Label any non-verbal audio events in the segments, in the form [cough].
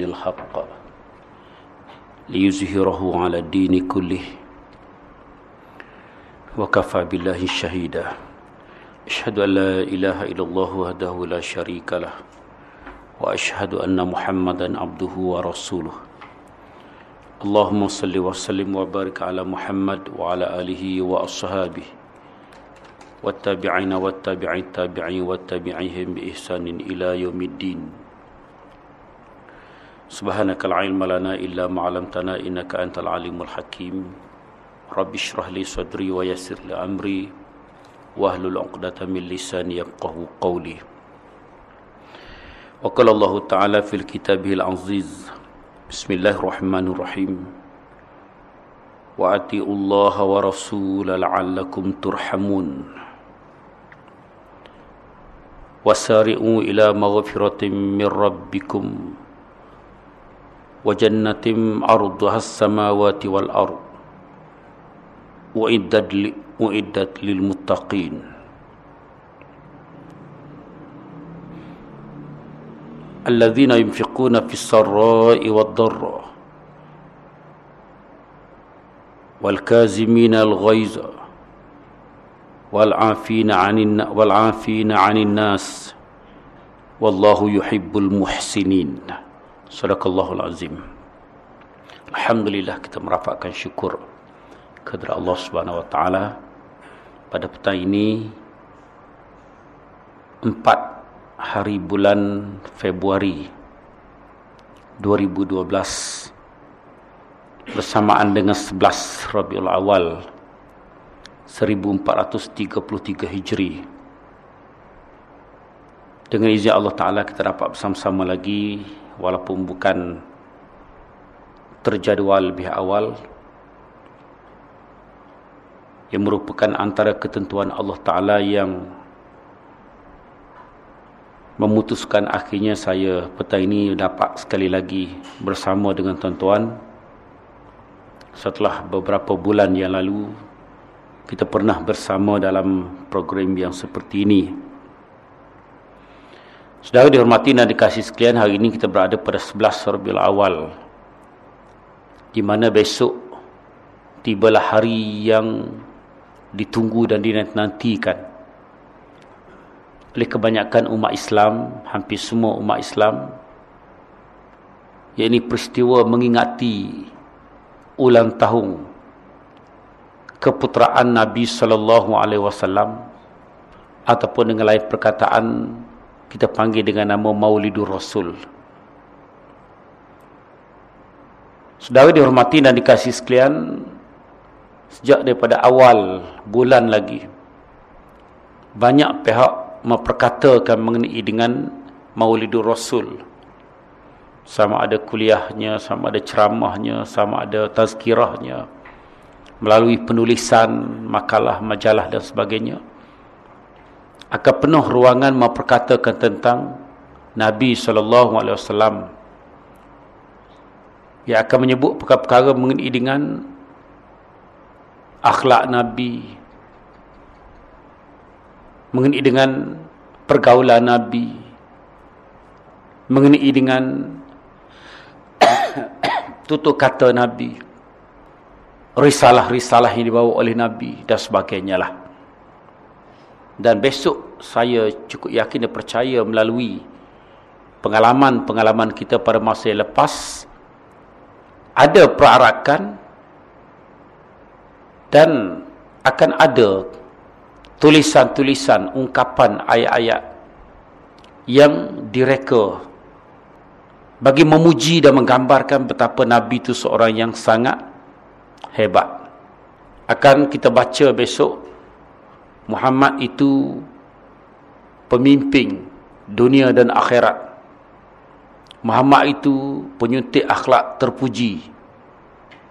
دين الحق ليزهره على الدين كله وكفى بالله شهيدا. أشهد أن لا إله إلا الله وحده لا شريك له وأشهد أن محمدا عبده ورسوله. اللهم صل وسلم وبارك على محمد وعلى آله وأصحابه والتابعين والتابعين التابعين والتابعيهم بإحسان إلى يوم الدين. سبحانك لا علم لنا إلا ما علمتنا إنك أنت العليم الحكيم رب اشرح لي صدري ويسر لي أمري واهلل عقدة من لساني يفقه قولي وقال الله تعالى في كتابه العزيز بسم الله الرحمن الرحيم وأطيعوا الله ورسوله لعلكم ترحمون وسارعوا إلى مغفرة من ربكم وجنة عرضها السماوات والأرض. وإدت للمتقين. الذين ينفقون في السراء والضراء. والكازمين الغيظ. والعافين عن والعافين عن الناس. والله يحب المحسنين. Sadaqallahul Azim. Alhamdulillah kita merapatkan syukur kepada Allah Subhanahu Wa Taala. Pada petang ini Empat hari bulan Februari 2012 Bersamaan dengan 11 Rabiul Awal 1433 Hijri. Dengan izin Allah Ta'ala kita dapat bersama-sama lagi walaupun bukan terjadual lebih awal yang merupakan antara ketentuan Allah Ta'ala yang memutuskan akhirnya saya petang ini dapat sekali lagi bersama dengan tuan-tuan. Setelah beberapa bulan yang lalu kita pernah bersama dalam program yang seperti ini Saudara dihormati dan dikasih sekalian hari ini kita berada pada 11 Rabiul Awal di mana besok tibalah hari yang ditunggu dan dinantikan oleh kebanyakan umat Islam, hampir semua umat Islam yakni peristiwa mengingati ulang tahun keputeraan Nabi sallallahu alaihi wasallam ataupun dengan lain perkataan kita panggil dengan nama Maulidur Rasul. Saudara dihormati dan dikasih sekalian Sejak daripada awal bulan lagi Banyak pihak memperkatakan mengenai dengan Maulidur Rasul Sama ada kuliahnya, sama ada ceramahnya, sama ada tazkirahnya Melalui penulisan, makalah, majalah dan sebagainya Akan penuh ruangan memperkatakan tentang Nabi SAW ia akan menyebut perkara-perkara mengenai dengan akhlak Nabi. Mengenai dengan pergaulan Nabi. Mengenai dengan [coughs] tutur kata Nabi. Risalah-risalah yang dibawa oleh Nabi dan sebagainya lah dan besok saya cukup yakin dan percaya melalui pengalaman-pengalaman kita pada masa yang lepas ada perarakan dan akan ada tulisan-tulisan ungkapan ayat-ayat yang direka bagi memuji dan menggambarkan betapa Nabi itu seorang yang sangat hebat. Akan kita baca besok Muhammad itu pemimpin dunia dan akhirat. Muhammad itu penyuntik akhlak terpuji.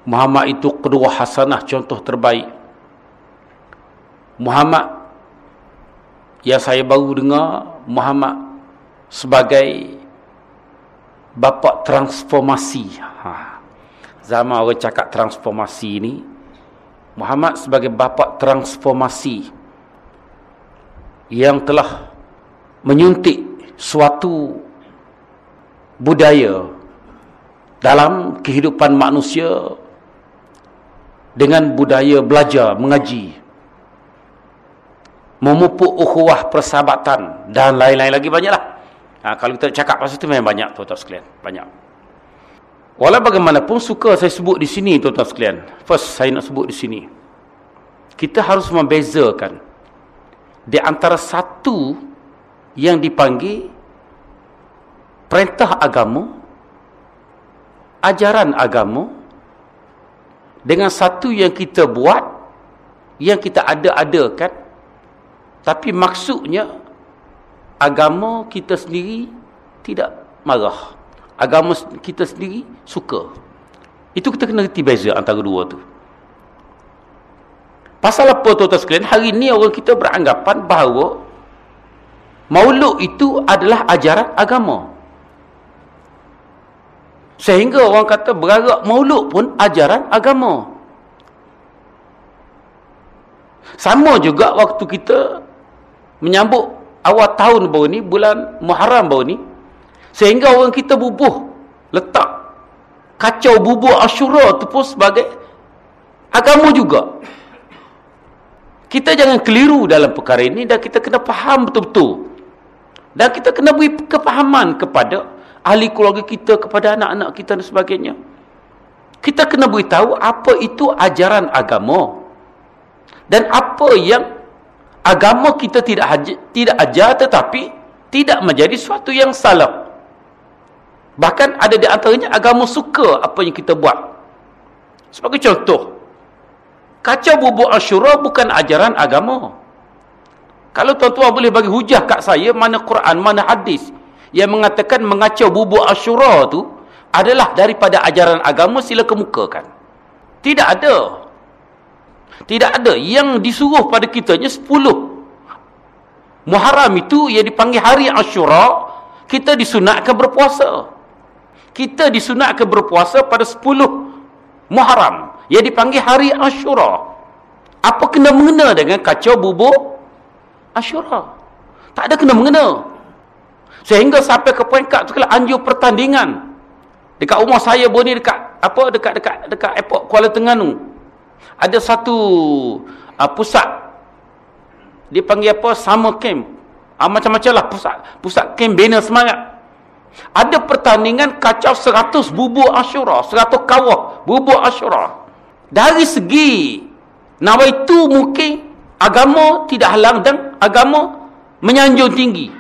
Muhammad itu kedua hasanah contoh terbaik. Muhammad yang saya baru dengar Muhammad sebagai bapa transformasi. Ha. Zaman orang cakap transformasi ini Muhammad sebagai bapa transformasi yang telah menyuntik suatu budaya dalam kehidupan manusia dengan budaya belajar, mengaji memupuk ukhuwah persahabatan dan lain-lain lagi banyaklah. Ha, kalau kita cakap pasal itu memang banyak tuan-tuan sekalian banyak. Walau bagaimanapun suka saya sebut di sini tuan-tuan sekalian. First saya nak sebut di sini. Kita harus membezakan di antara satu yang dipanggil perintah agama ajaran agama dengan satu yang kita buat yang kita ada-adakan tapi maksudnya agama kita sendiri tidak marah. Agama kita sendiri suka. Itu kita kena reti beza antara dua tu pasal apa tuan-tuan sekalian hari ni orang kita beranggapan bahawa maulud itu adalah ajaran agama Sehingga orang kata beragak maulud pun ajaran agama. Sama juga waktu kita menyambut awal tahun baru ni, bulan Muharram baru ni. Sehingga orang kita bubuh, letak kacau bubuh Ashura tu pun sebagai agama juga. Kita jangan keliru dalam perkara ini dan kita kena faham betul-betul. Dan kita kena beri kepahaman kepada ahli keluarga kita kepada anak-anak kita dan sebagainya. Kita kena beritahu apa itu ajaran agama. Dan apa yang agama kita tidak haji, tidak ajar tetapi tidak menjadi suatu yang salah. Bahkan ada di antaranya agama suka apa yang kita buat. Sebagai contoh, kaca bubuk Ashura bukan ajaran agama. Kalau tuan-tuan boleh bagi hujah kat saya mana Quran, mana hadis yang mengatakan mengacau bubuk Ashura tu adalah daripada ajaran agama sila kemukakan. Tidak ada. Tidak ada yang disuruh pada kitanya 10 Muharram itu yang dipanggil hari Ashura, kita disunatkan berpuasa. Kita disunatkan berpuasa pada 10 Muharram yang dipanggil hari Ashura. Apa kena mengena dengan kacau bubuk Ashura? Tak ada kena mengena. Sehingga sampai ke peringkat tu kalau anjur pertandingan. Dekat rumah saya pun ni dekat apa dekat dekat dekat airport Kuala Terengganu. Ada satu uh, pusat dia panggil apa summer camp. Uh, macam-macam lah pusat pusat camp bina semangat. Ada pertandingan kacau 100 bubuk Ashura, 100 kawah bubuk Ashura. Dari segi nawaitu mungkin agama tidak halang dan agama menyanjung tinggi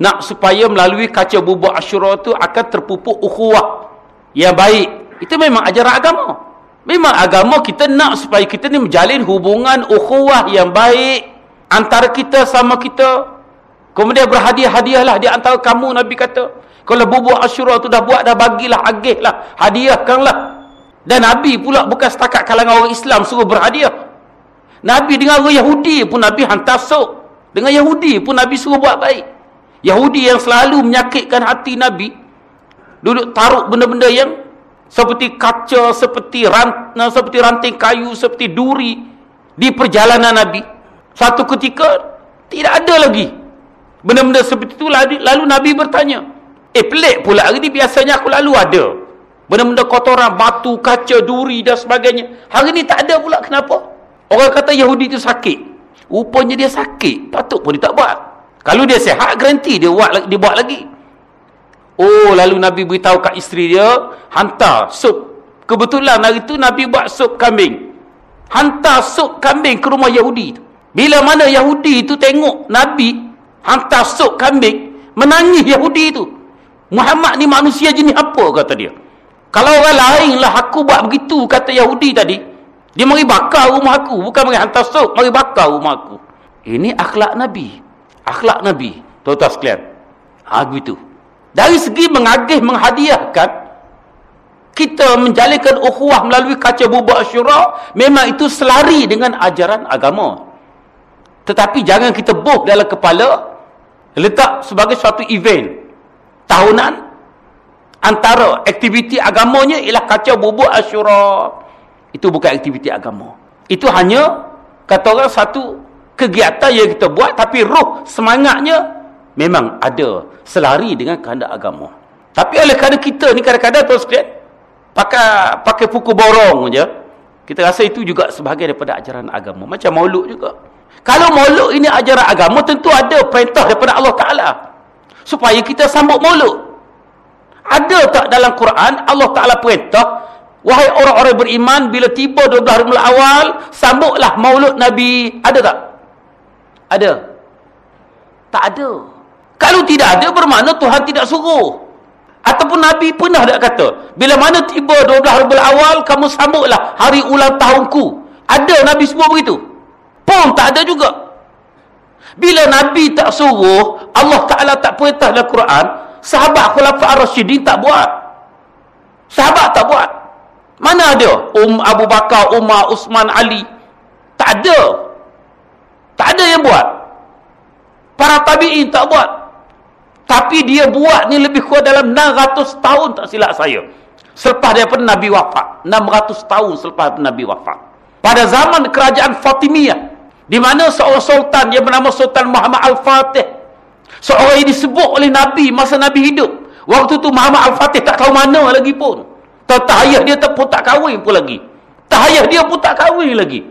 nak supaya melalui kaca bubuk Ashura tu akan terpupuk ukhuwah yang baik. Itu memang ajaran agama. Memang agama kita nak supaya kita ni menjalin hubungan ukhuwah yang baik antara kita sama kita. Kemudian berhadiah-hadiahlah di antara kamu Nabi kata. Kalau bubuk Ashura tu dah buat dah bagilah agihlah, hadiahkanlah. Dan Nabi pula bukan setakat kalangan orang Islam suruh berhadiah. Nabi dengan orang Yahudi pun Nabi hantar sok. Dengan Yahudi pun Nabi suruh buat baik. Yahudi yang selalu menyakitkan hati Nabi duduk taruh benda-benda yang seperti kaca, seperti rant, seperti ranting kayu, seperti duri di perjalanan Nabi. Satu ketika tidak ada lagi benda-benda seperti itu lalu, Nabi bertanya, "Eh pelik pula hari ni biasanya aku lalu ada benda-benda kotoran, batu, kaca, duri dan sebagainya. Hari ni tak ada pula kenapa?" Orang kata Yahudi itu sakit. Rupanya dia sakit, patut pun dia tak buat. Kalau dia sihat, garanti dia buat, dia buat lagi. Oh, lalu Nabi beritahu kat isteri dia, hantar sup. Kebetulan hari tu Nabi buat sup kambing. Hantar sup kambing ke rumah Yahudi. Bila mana Yahudi itu tengok Nabi hantar sup kambing, menangis Yahudi itu. Muhammad ni manusia jenis apa, kata dia. Kalau orang lain lah aku buat begitu, kata Yahudi tadi. Dia mari bakar rumah aku. Bukan mari hantar sup, mari bakar rumah aku. Ini akhlak Nabi akhlak Nabi tuan-tuan sekalian ha, begitu dari segi mengagih menghadiahkan kita menjalinkan ukhuwah melalui kaca bubuk asyura memang itu selari dengan ajaran agama tetapi jangan kita boh dalam kepala letak sebagai suatu event tahunan antara aktiviti agamanya ialah kaca bubuk asyura itu bukan aktiviti agama itu hanya kata orang satu kegiatan yang kita buat tapi roh semangatnya memang ada selari dengan kehendak agama Tapi oleh kerana kita ni kadang-kadang tuan sekalian, pakai pakai pukul borong je, kita rasa itu juga sebahagian daripada ajaran agama. Macam maulud juga. Kalau maulud ini ajaran agama, tentu ada perintah daripada Allah Ta'ala. Supaya kita sambut maulud. Ada tak dalam Quran, Allah Ta'ala perintah, Wahai orang-orang beriman, bila tiba 12 hari awal, sambutlah maulud Nabi. Ada tak? Ada. Tak ada. Kalau tidak ada, bermakna Tuhan tidak suruh. Ataupun Nabi pernah tak kata, bila mana tiba 12 Rabiul Awal, kamu sambutlah hari ulang tahunku. Ada Nabi semua begitu? Pun tak ada juga. Bila Nabi tak suruh, Allah Ta'ala tak perintah dalam Quran, sahabat Khulafah Ar-Rashidin tak buat. Sahabat tak buat. Mana ada? Um Abu Bakar, Umar, Usman, Ali. Tak ada. Tak ada yang buat. Para tabi'in tak buat. Tapi dia buat ni lebih kurang dalam 600 tahun tak silap saya. Selepas daripada Nabi wafat. 600 tahun selepas Nabi wafat. Pada zaman kerajaan Fatimiyah. Di mana seorang sultan yang bernama Sultan Muhammad Al-Fatih. Seorang yang disebut oleh Nabi masa Nabi hidup. Waktu tu Muhammad Al-Fatih tak tahu mana lagi pun. Tahayah dia pun tak kahwin pun lagi. Tahayah dia pun tak kahwin lagi.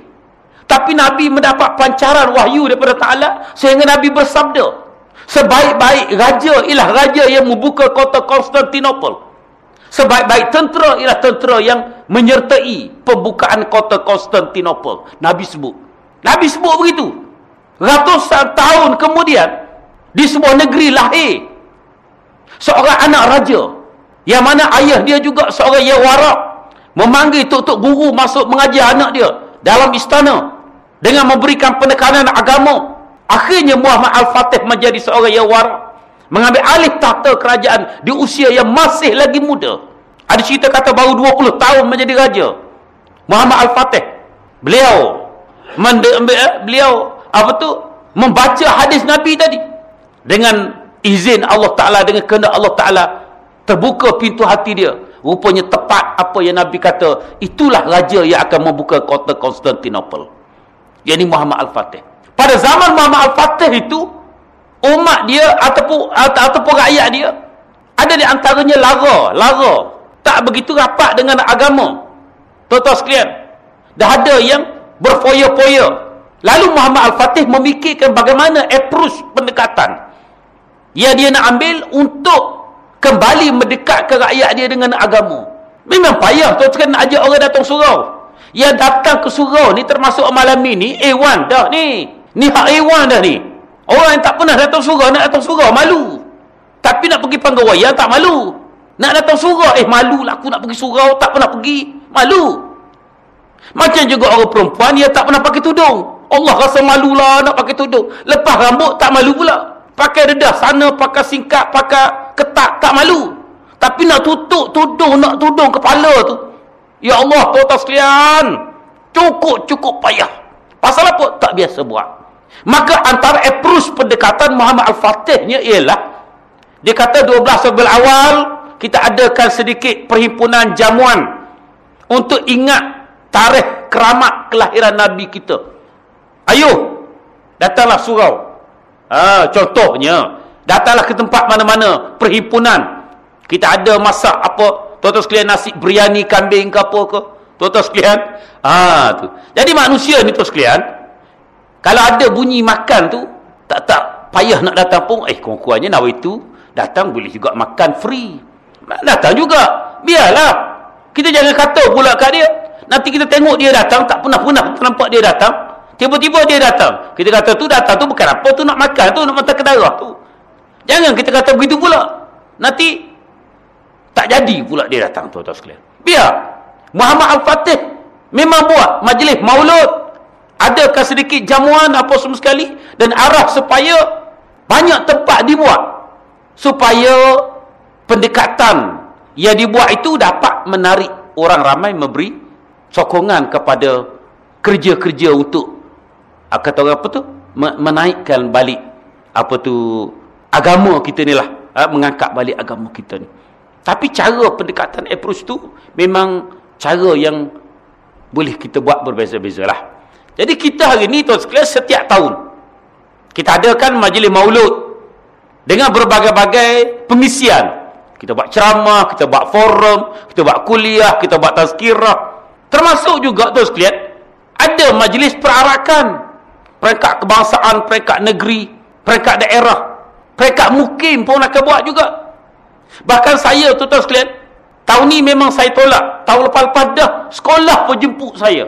Tapi Nabi mendapat pancaran wahyu daripada Ta'ala. Sehingga Nabi bersabda sebaik-baik raja ialah raja yang membuka kota Konstantinopel sebaik-baik tentera ialah tentera yang menyertai pembukaan kota Konstantinopel Nabi sebut Nabi sebut begitu ratusan tahun kemudian di sebuah negeri lahir seorang anak raja yang mana ayah dia juga seorang yang warak memanggil tok-tok guru masuk mengajar anak dia dalam istana dengan memberikan penekanan agama Akhirnya Muhammad Al-Fatih menjadi seorang yang warak. Mengambil alih tahta kerajaan di usia yang masih lagi muda. Ada cerita kata baru 20 tahun menjadi raja. Muhammad Al-Fatih. Beliau eh, beliau apa tu membaca hadis Nabi tadi. Dengan izin Allah Taala dengan kehendak Allah Taala terbuka pintu hati dia. Rupanya tepat apa yang Nabi kata itulah raja yang akan membuka kota Konstantinopel. Yakni Muhammad Al-Fatih. Pada zaman Muhammad Al-Fatih itu umat dia ataupun ataupun rakyat dia ada di antaranya lara lara. Tak begitu rapat dengan agama. Tuan-tuan sekalian dah ada yang berfoya-foya lalu Muhammad Al-Fatih memikirkan bagaimana approach pendekatan yang dia nak ambil untuk kembali mendekat ke rakyat dia dengan agama memang payah tuan sekalian nak ajak orang datang surau yang datang ke surau ni termasuk malam ni A1 dah ni Ni hak hewan dah ni. Orang yang tak pernah datang surau, nak datang surau, malu. Tapi nak pergi panggung wayang, tak malu. Nak datang surau, eh malu lah aku nak pergi surau, tak pernah pergi. Malu. Macam juga orang perempuan, dia tak pernah pakai tudung. Allah rasa malu lah nak pakai tudung. Lepas rambut, tak malu pula. Pakai dedah sana, pakai singkat, pakai ketak, tak malu. Tapi nak tutup tudung, nak tudung kepala tu. Ya Allah, tuan-tuan sekalian. Cukup-cukup payah. Pasal apa? Tak biasa buat. Maka antara approach pendekatan Muhammad Al-Fatihnya ialah dia kata 12 Rabiul Awal kita adakan sedikit perhimpunan jamuan untuk ingat tarikh keramat kelahiran Nabi kita. Ayuh, datanglah surau. Ha, contohnya, datanglah ke tempat mana-mana perhimpunan. Kita ada masak apa? Tuan-tuan sekalian nasi biryani kambing ke apa ke? Tuan-tuan sekalian. Ha, tu. Jadi manusia ni tuan sekalian, kalau ada bunyi makan tu, tak tak payah nak datang pun, eh kurang-kurangnya nawa itu, datang boleh juga makan free. Datang juga. Biarlah. Kita jangan kata pula kat dia. Nanti kita tengok dia datang, tak pernah-pernah nampak dia datang. Tiba-tiba dia datang. Kita kata tu datang tu bukan apa tu nak makan tu, nak makan ke darah tu. Jangan kita kata begitu pula. Nanti tak jadi pula dia datang tuan-tuan sekalian. Biar. Muhammad Al-Fatih memang buat majlis maulud adakah sedikit jamuan apa semua sekali dan arah supaya banyak tempat dibuat supaya pendekatan yang dibuat itu dapat menarik orang ramai memberi sokongan kepada kerja-kerja untuk kata orang apa tu menaikkan balik apa tu agama kita ni lah ah, mengangkat balik agama kita ni tapi cara pendekatan approach tu memang cara yang boleh kita buat berbeza-beza lah jadi kita hari ni tuan sekalian setiap tahun kita adakan majlis maulud dengan berbagai-bagai pengisian. Kita buat ceramah, kita buat forum, kita buat kuliah, kita buat tazkirah. Termasuk juga tu sekalian, ada majlis perarakan. Peringkat kebangsaan, peringkat negeri, peringkat daerah. Peringkat mukim pun akan buat juga. Bahkan saya tuan-tuan sekalian, tahun ni memang saya tolak. Tahun lepas-lepas dah, sekolah pun jemput saya.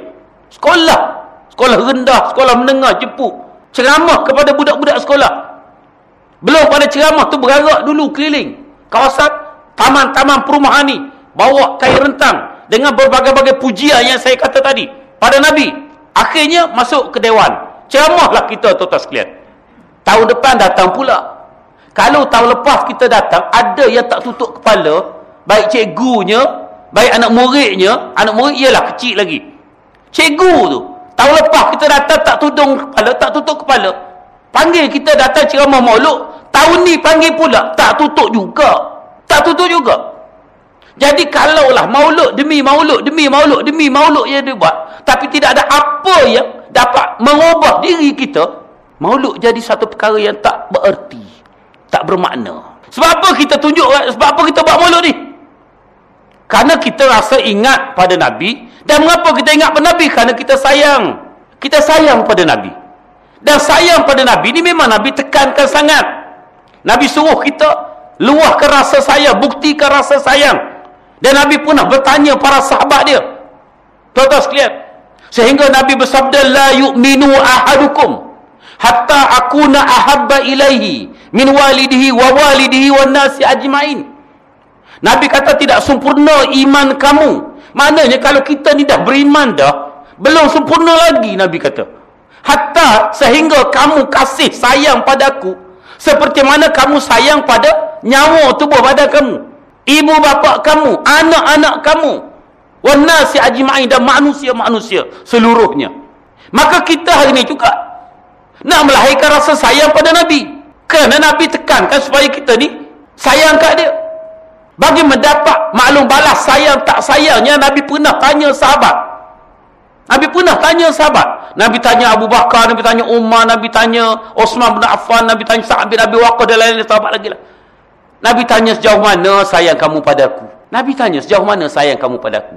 Sekolah. Sekolah rendah, sekolah menengah jemput. Ceramah kepada budak-budak sekolah. Belum pada ceramah tu bergerak dulu keliling. Kawasan taman-taman perumahan ni. Bawa kain rentang. Dengan berbagai-bagai pujian yang saya kata tadi. Pada Nabi. Akhirnya masuk ke Dewan. Ceramahlah kita tuan-tuan sekalian. Tahun depan datang pula. Kalau tahun lepas kita datang. Ada yang tak tutup kepala. Baik cikgunya. Baik anak muridnya. Anak murid ialah kecil lagi. Cikgu tu. Tahun lepas kita datang tak tudung kepala. Tak tutup kepala. Panggil kita datang ceramah mauluk. Tahun ni panggil pula. Tak tutup juga. Tak tutup juga. Jadi kalaulah mauluk demi mauluk demi mauluk demi mauluk yang dia buat. Tapi tidak ada apa yang dapat mengubah diri kita. Mauluk jadi satu perkara yang tak bererti. Tak bermakna. Sebab apa kita tunjuk? Sebab apa kita buat mauluk ni? Karena kita rasa ingat pada Nabi. Dan mengapa kita ingat pada Nabi? Karena kita sayang. Kita sayang pada Nabi. Dan sayang pada Nabi ni memang Nabi tekankan sangat. Nabi suruh kita luahkan rasa sayang, buktikan rasa sayang. Dan Nabi pernah bertanya para sahabat dia. Tuan-tuan sekalian. Sehingga Nabi bersabda, La yu'minu ahadukum. Hatta akuna ahabba ilaihi. Min walidihi wa walidihi wa nasi ajma'in. Nabi kata tidak sempurna iman kamu. Maknanya kalau kita ni dah beriman dah. Belum sempurna lagi Nabi kata. Hatta sehingga kamu kasih sayang padaku. Seperti mana kamu sayang pada nyawa tubuh badan kamu ibu bapa kamu anak-anak kamu. Wanasi ajma'in dan manusia-manusia seluruhnya. Maka kita hari ini juga nak melahirkan rasa sayang pada Nabi. Kerana Nabi tekankan supaya kita ni sayang kat dia. Bagi mendapat maklum balas sayang tak sayangnya Nabi pernah tanya sahabat. Nabi pernah tanya sahabat. Nabi tanya Abu Bakar, Nabi tanya Umar, Nabi tanya Osman bin Affan, Nabi tanya Sa'ad bin Abi Waqqah dan lain-lain sahabat lagi lah Nabi tanya sejauh mana sayang kamu padaku. Nabi tanya sejauh mana sayang kamu padaku.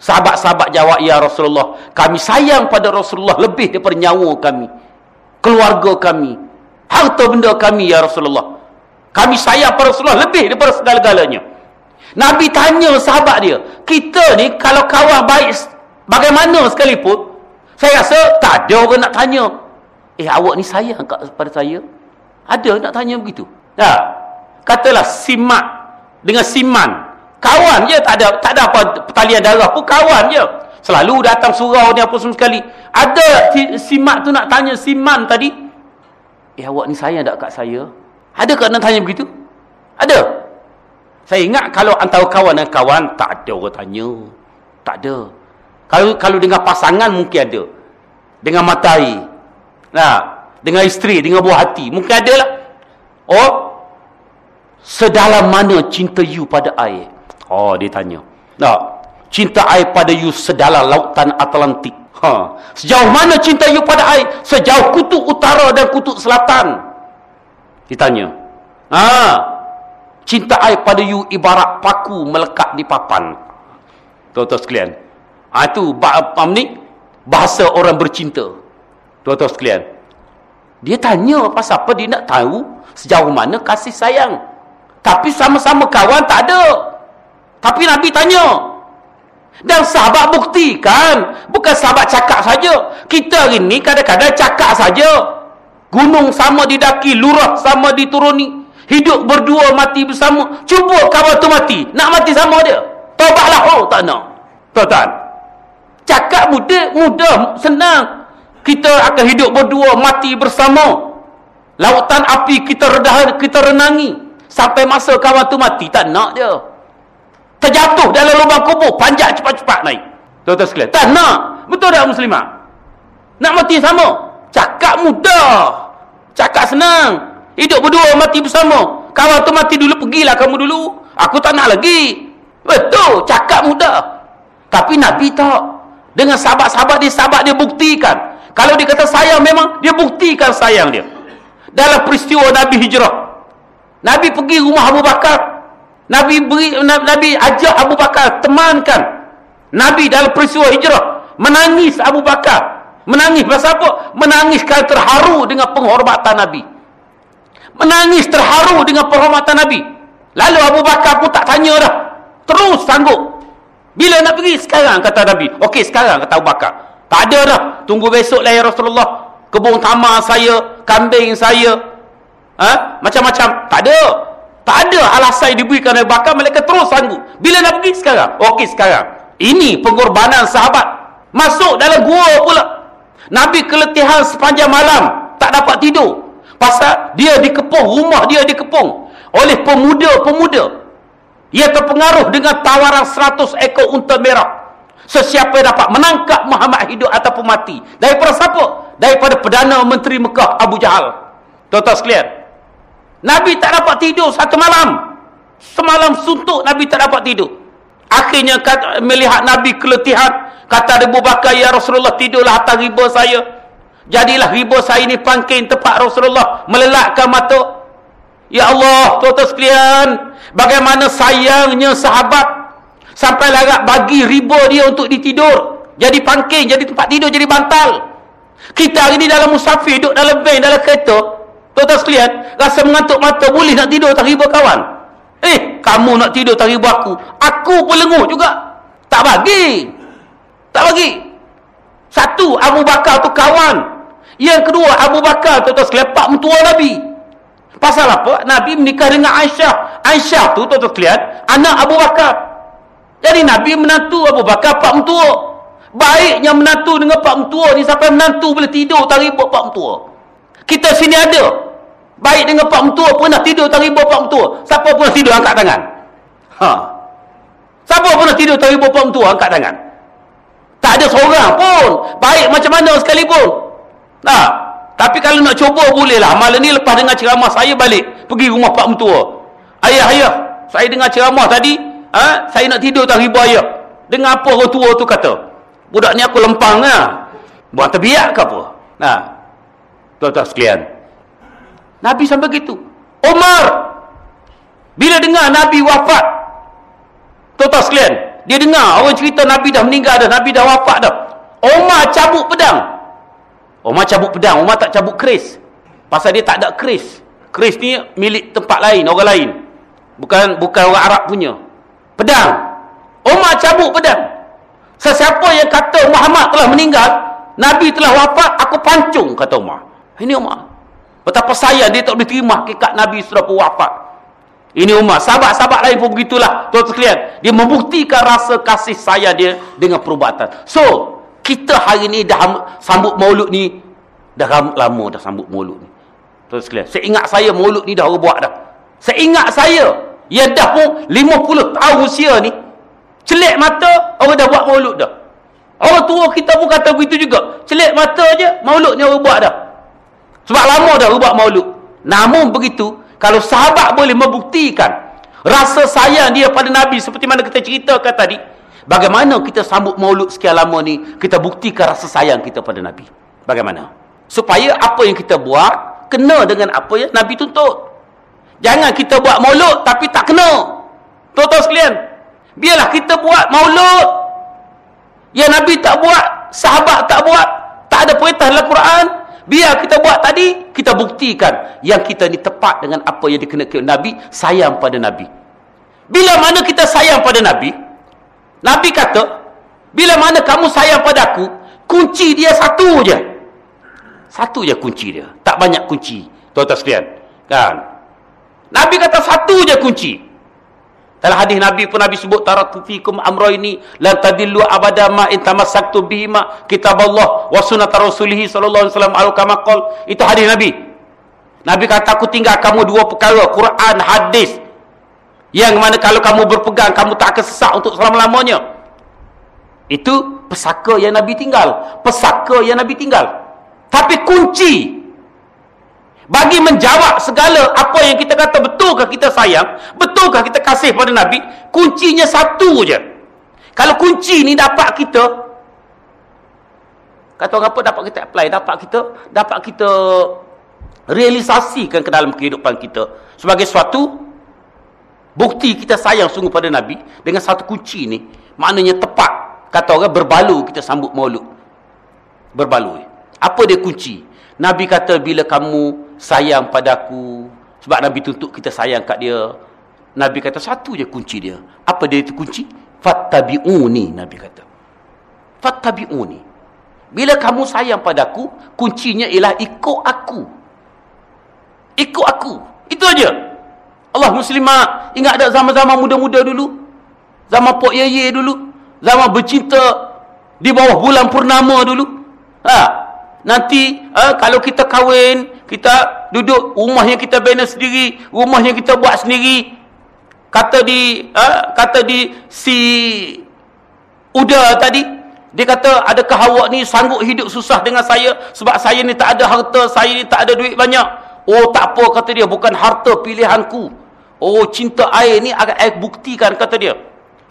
Sahabat-sahabat jawab, Ya Rasulullah, kami sayang pada Rasulullah lebih daripada nyawa kami. Keluarga kami. Harta benda kami, Ya Rasulullah. Kami sayang pada Rasulullah lebih daripada segala-galanya. Nabi tanya sahabat dia, kita ni kalau kawan baik bagaimana sekalipun, saya rasa tak ada orang nak tanya. Eh, awak ni sayang kat pada saya? Ada nak tanya begitu? Tak? Katalah simak. Dengan siman. Kawan je tak ada tak ada apa pertalian darah pun kawan je. Selalu datang surau ni apa semua sekali. Ada simak tu nak tanya siman tadi. Eh awak ni sayang tak kat saya? Ada ke nak tanya begitu? Ada. Saya ingat kalau antara kawan dan kawan tak ada orang tanya. Tak ada. Kalau kalau dengan pasangan mungkin ada. Dengan matai. Nah dengan isteri dengan buah hati. Mungkin ada lah. Oh Sedalam mana cinta you pada air? Oh, dia tanya. Tak. Cinta air pada you sedalam lautan Atlantik. Ha. Sejauh mana cinta you pada air? Sejauh kutub utara dan kutub selatan. Dia tanya. Ha. Cinta air pada you ibarat paku melekat di papan. Tuan-tuan sekalian. Ha, itu? Bahasa orang bercinta. Tuan-tuan sekalian. Dia tanya pasal apa dia nak tahu sejauh mana kasih sayang. Tapi sama-sama kawan tak ada. Tapi Nabi tanya. Dan sahabat buktikan. Bukan sahabat cakap saja. Kita hari ni kadang-kadang cakap saja. Gunung sama didaki, lurah sama dituruni. Hidup berdua, mati bersama. Cuba kawan tu mati. Nak mati sama dia. Taubatlah. Oh, tak nak. Tuan-tuan. Cakap mudah, mudah, senang. Kita akan hidup berdua, mati bersama. Lautan api kita redah, kita renangi. Sampai masa kawan tu mati, tak nak dia. Terjatuh dalam lubang kubur, panjat cepat-cepat naik. Tuan-tuan sekalian, tak nak. Betul tak muslimah? Nak mati sama. Cakap mudah. Cakap senang. Hidup berdua, mati bersama. Kawan tu mati dulu, pergilah kamu dulu. Aku tak nak lagi. Betul, cakap mudah. Tapi Nabi tak. Dengan sahabat-sahabat dia, sahabat dia buktikan. Kalau dia kata sayang, memang dia buktikan sayang dia. Dalam peristiwa Nabi hijrah. Nabi pergi rumah Abu Bakar. Nabi beri Nabi ajak Abu Bakar temankan. Nabi dalam peristiwa hijrah menangis Abu Bakar. Menangis pasal apa? Menangis kerana terharu dengan penghormatan Nabi. Menangis terharu dengan penghormatan Nabi. Lalu Abu Bakar pun tak tanya dah. Terus sanggup. Bila nak pergi? Sekarang kata Nabi. Okey sekarang kata Abu Bakar. Tak ada dah. Tunggu besok lah ya Rasulullah. Kebun tamar saya kambing saya ha? macam-macam tak ada tak ada alasan diberikan oleh bakar mereka terus sanggup. Bila nak pergi sekarang? Okey sekarang. Ini pengorbanan sahabat. Masuk dalam gua pula. Nabi keletihan sepanjang malam. Tak dapat tidur. Pasal dia dikepung. Rumah dia dikepung. Oleh pemuda-pemuda. Ia terpengaruh dengan tawaran 100 ekor unta merah. Sesiapa yang dapat menangkap Muhammad hidup ataupun mati. Daripada siapa? Daripada Perdana Menteri Mekah Abu Jahal. Tuan-tuan sekalian. Nabi tak dapat tidur satu malam. Semalam suntuk Nabi tak dapat tidur. Akhirnya melihat Nabi keletihan. Kata Abu Bakar, Ya Rasulullah tidurlah atas riba saya. Jadilah riba saya ini pangking tempat Rasulullah. Melelakkan mata. Ya Allah, tuan-tuan sekalian. Bagaimana sayangnya sahabat. Sampai larat bagi riba dia untuk ditidur. Jadi pangking, jadi tempat tidur, jadi bantal. Kita hari ini dalam musafir, duduk dalam van, dalam kereta. Tuan-tuan sekalian, rasa mengantuk mata boleh nak tidur riba kawan. Eh, kamu nak tidur riba aku. Aku pun lenguh juga. Tak bagi. Tak bagi. Satu, Abu Bakar tu kawan. Yang kedua, Abu Bakar tuan-tuan sekalian, pak mentua Nabi. Pasal apa? Nabi menikah dengan Aisyah. Aisyah tu, tuan-tuan sekalian, anak Abu Bakar. Jadi Nabi menantu Abu Bakar, pak mentua. Baiknya menantu dengan pak mentua ni sampai menantu boleh tidur riba pak mentua. Kita sini ada. Baik dengan pak mentua pernah tidur teribur pak mentua. Siapa pernah tidur angkat tangan? Ha. Siapa pernah tidur teribur pak mentua angkat tangan? Tak ada seorang pun. Baik macam mana sekalipun. Nah, tapi kalau nak cuba boleh lah. Malam ni lepas dengar ceramah saya balik. Pergi rumah pak mentua. Ayah, ayah. Saya dengar ceramah tadi. Ha? Saya nak tidur teribur ayah. Dengar apa orang tua tu kata. Budak ni aku lempang lah. Buat terbiak ke apa? Nah, Tuan-tuan sekalian. Nabi sampai begitu. Umar. Bila dengar Nabi wafat. Tuan-tuan sekalian. Dia dengar orang cerita Nabi dah meninggal dah. Nabi dah wafat dah. Umar cabut pedang. Umar cabut pedang. Umar tak cabut keris. Pasal dia tak ada keris. Keris ni milik tempat lain. Orang lain. Bukan bukan orang Arab punya. Pedang. Umar cabut pedang. Sesiapa yang kata Muhammad telah meninggal. Nabi telah wafat. Aku pancung kata Umar. Ini Umar. Betapa saya dia tak boleh terima hakikat Nabi sudah wafat. Ini Umar. Sahabat-sahabat lain pun begitulah. Tuan-tuan sekalian. Dia membuktikan rasa kasih saya dia dengan perubatan. So, kita hari ni dah sambut maulud ni. Dah lama dah sambut maulud ni. Tuan-tuan sekalian. Saya ingat saya maulud ni dah orang buat dah. Saya ingat saya. Ya dah pun 50 tahun usia ni. Celik mata, orang dah buat maulud dah. Orang tua kita pun kata begitu juga. Celik mata je, maulud ni orang buat dah. Sebab lama dah buat maulud. Namun begitu, kalau sahabat boleh membuktikan rasa sayang dia pada Nabi seperti mana kita ceritakan tadi, bagaimana kita sambut maulud sekian lama ni, kita buktikan rasa sayang kita pada Nabi. Bagaimana? Supaya apa yang kita buat, kena dengan apa yang Nabi tuntut. Jangan kita buat maulud tapi tak kena. Tuan-tuan sekalian, biarlah kita buat maulud yang Nabi tak buat, sahabat tak buat, tak ada perintah dalam Quran, Biar kita buat tadi, kita buktikan yang kita ni tepat dengan apa yang dikenakan Nabi, sayang pada Nabi. Bila mana kita sayang pada Nabi, Nabi kata, bila mana kamu sayang pada aku, kunci dia satu je. Satu je kunci dia. Tak banyak kunci. Tuan-tuan sekalian. Kan? Nabi kata satu je kunci. Dalam hadis Nabi pun Nabi sebut taraktu fikum amrayni lan tadillu abada ma in tamassaktu bihima kitaballah wa sunnat rasulih sallallahu alaihi wasallam al kama itu hadis Nabi. Nabi kata aku tinggal kamu dua perkara Quran hadis. Yang mana kalau kamu berpegang kamu tak akan sesak untuk selama-lamanya. Itu pesaka yang Nabi tinggal. Pesaka yang Nabi tinggal. Tapi kunci bagi menjawab segala apa yang kita kata betulkah kita sayang betulkah kita kasih pada Nabi kuncinya satu je kalau kunci ni dapat kita kata orang apa dapat kita apply dapat kita dapat kita realisasikan ke dalam kehidupan kita sebagai suatu Bukti kita sayang sungguh pada Nabi dengan satu kunci ni. Maknanya tepat. Kata orang berbalu kita sambut maulud. Berbalu. Apa dia kunci? Nabi kata bila kamu sayang padaku. Sebab Nabi tuntut kita sayang kat dia. Nabi kata satu je kunci dia. Apa dia itu kunci? Fattabi'uni Nabi kata. Fattabi'uni. Bila kamu sayang padaku, kuncinya ialah ikut aku. Ikut aku. Itu aja. Allah muslimat ingat tak zaman-zaman muda-muda dulu zaman pok yeye dulu zaman bercinta di bawah bulan purnama dulu ha nanti ha, kalau kita kahwin kita duduk rumahnya kita bina sendiri rumahnya kita buat sendiri kata di ha, kata di si Uda tadi dia kata adakah awak ni sanggup hidup susah dengan saya sebab saya ni tak ada harta saya ni tak ada duit banyak oh tak apa kata dia bukan harta pilihanku Oh cinta air ni agak air buktikan kata dia.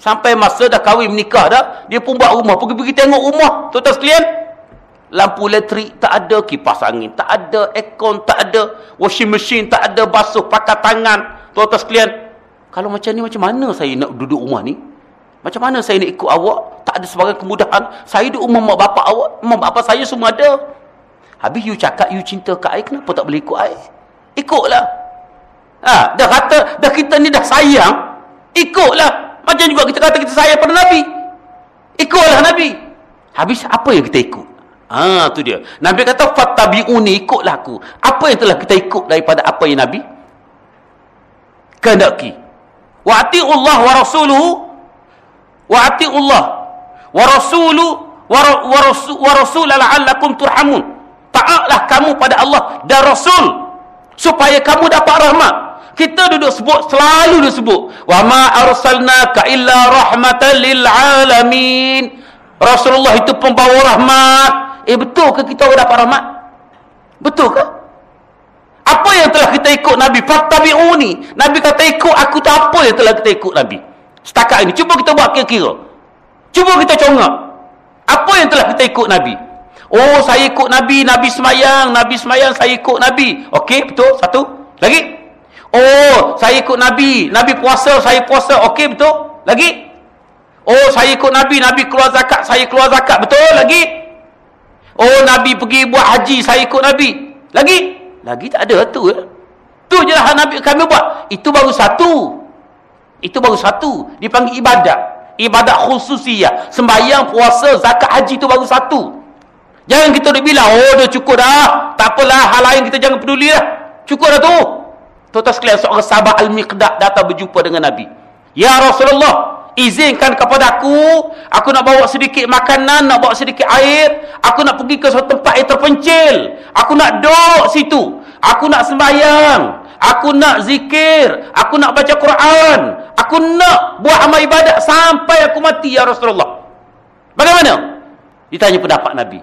Sampai masa dah kahwin menikah dah, dia pun buat rumah. Pergi-pergi tengok rumah. Tuan-tuan sekalian. Lampu elektrik tak ada, kipas angin tak ada, aircon tak ada, washing machine tak ada, basuh pakai tangan. Tuan-tuan sekalian. Kalau macam ni macam mana saya nak duduk rumah ni? Macam mana saya nak ikut awak? Tak ada sebagai kemudahan. Saya duduk rumah mak bapak awak, mak bapak saya semua ada. Habis you cakap you cinta kat air, kenapa tak boleh ikut air? Ikutlah. Ha, dah kata dah kita ni dah sayang, ikutlah. Macam juga kita kata kita sayang pada Nabi. Ikutlah Nabi. Habis apa yang kita ikut? Ha, tu dia. Nabi kata fattabi'uni, ikutlah aku. Apa yang telah kita ikut daripada apa yang Nabi kehendaki? Wa ati'ullah wa rasuluhu wa ati'ullah wa rasuluhu wa rasul la'allakum turhamun. Taatlah kamu pada Allah dan Rasul supaya kamu dapat rahmat. Kita duduk sebut selalu dia sebut wa ma arsalnaka illa rahmatan lil alamin. Rasulullah itu pembawa rahmat. Eh betul ke kita dapat rahmat? Betul ke? Apa yang telah kita ikut Nabi? Fattabi'uni. Nabi kata ikut aku tu apa yang telah kita ikut Nabi? Setakat ini cuba kita buat kira-kira. Cuba kita congak. Apa yang telah kita ikut Nabi? Oh, saya ikut Nabi, Nabi semayang, Nabi semayang, saya ikut Nabi. Okey, betul? Satu. Lagi? Oh, saya ikut Nabi. Nabi puasa, saya puasa. Okey, betul? Lagi? Oh, saya ikut Nabi. Nabi keluar zakat, saya keluar zakat. Betul? Lagi? Oh, Nabi pergi buat haji, saya ikut Nabi. Lagi? Lagi tak ada tu. Ya? Tu je lah Nabi kami buat. Itu baru satu. Itu baru satu. Dipanggil ibadat. Ibadat khususiyah. Sembayang, puasa, zakat, haji itu baru satu. Jangan kita dah bilang, oh dah cukup dah. Tak apalah, hal lain kita jangan peduli lah. Cukup dah tu. Tuan-tuan sekalian seorang sahabat Al-Miqdad datang berjumpa dengan Nabi. Ya Rasulullah, izinkan kepada aku, aku nak bawa sedikit makanan, nak bawa sedikit air, aku nak pergi ke suatu tempat yang terpencil. Aku nak duduk situ. Aku nak sembahyang. Aku nak zikir. Aku nak baca Quran. Aku nak buat amal ibadat sampai aku mati ya Rasulullah. Bagaimana? Ditanya pendapat Nabi.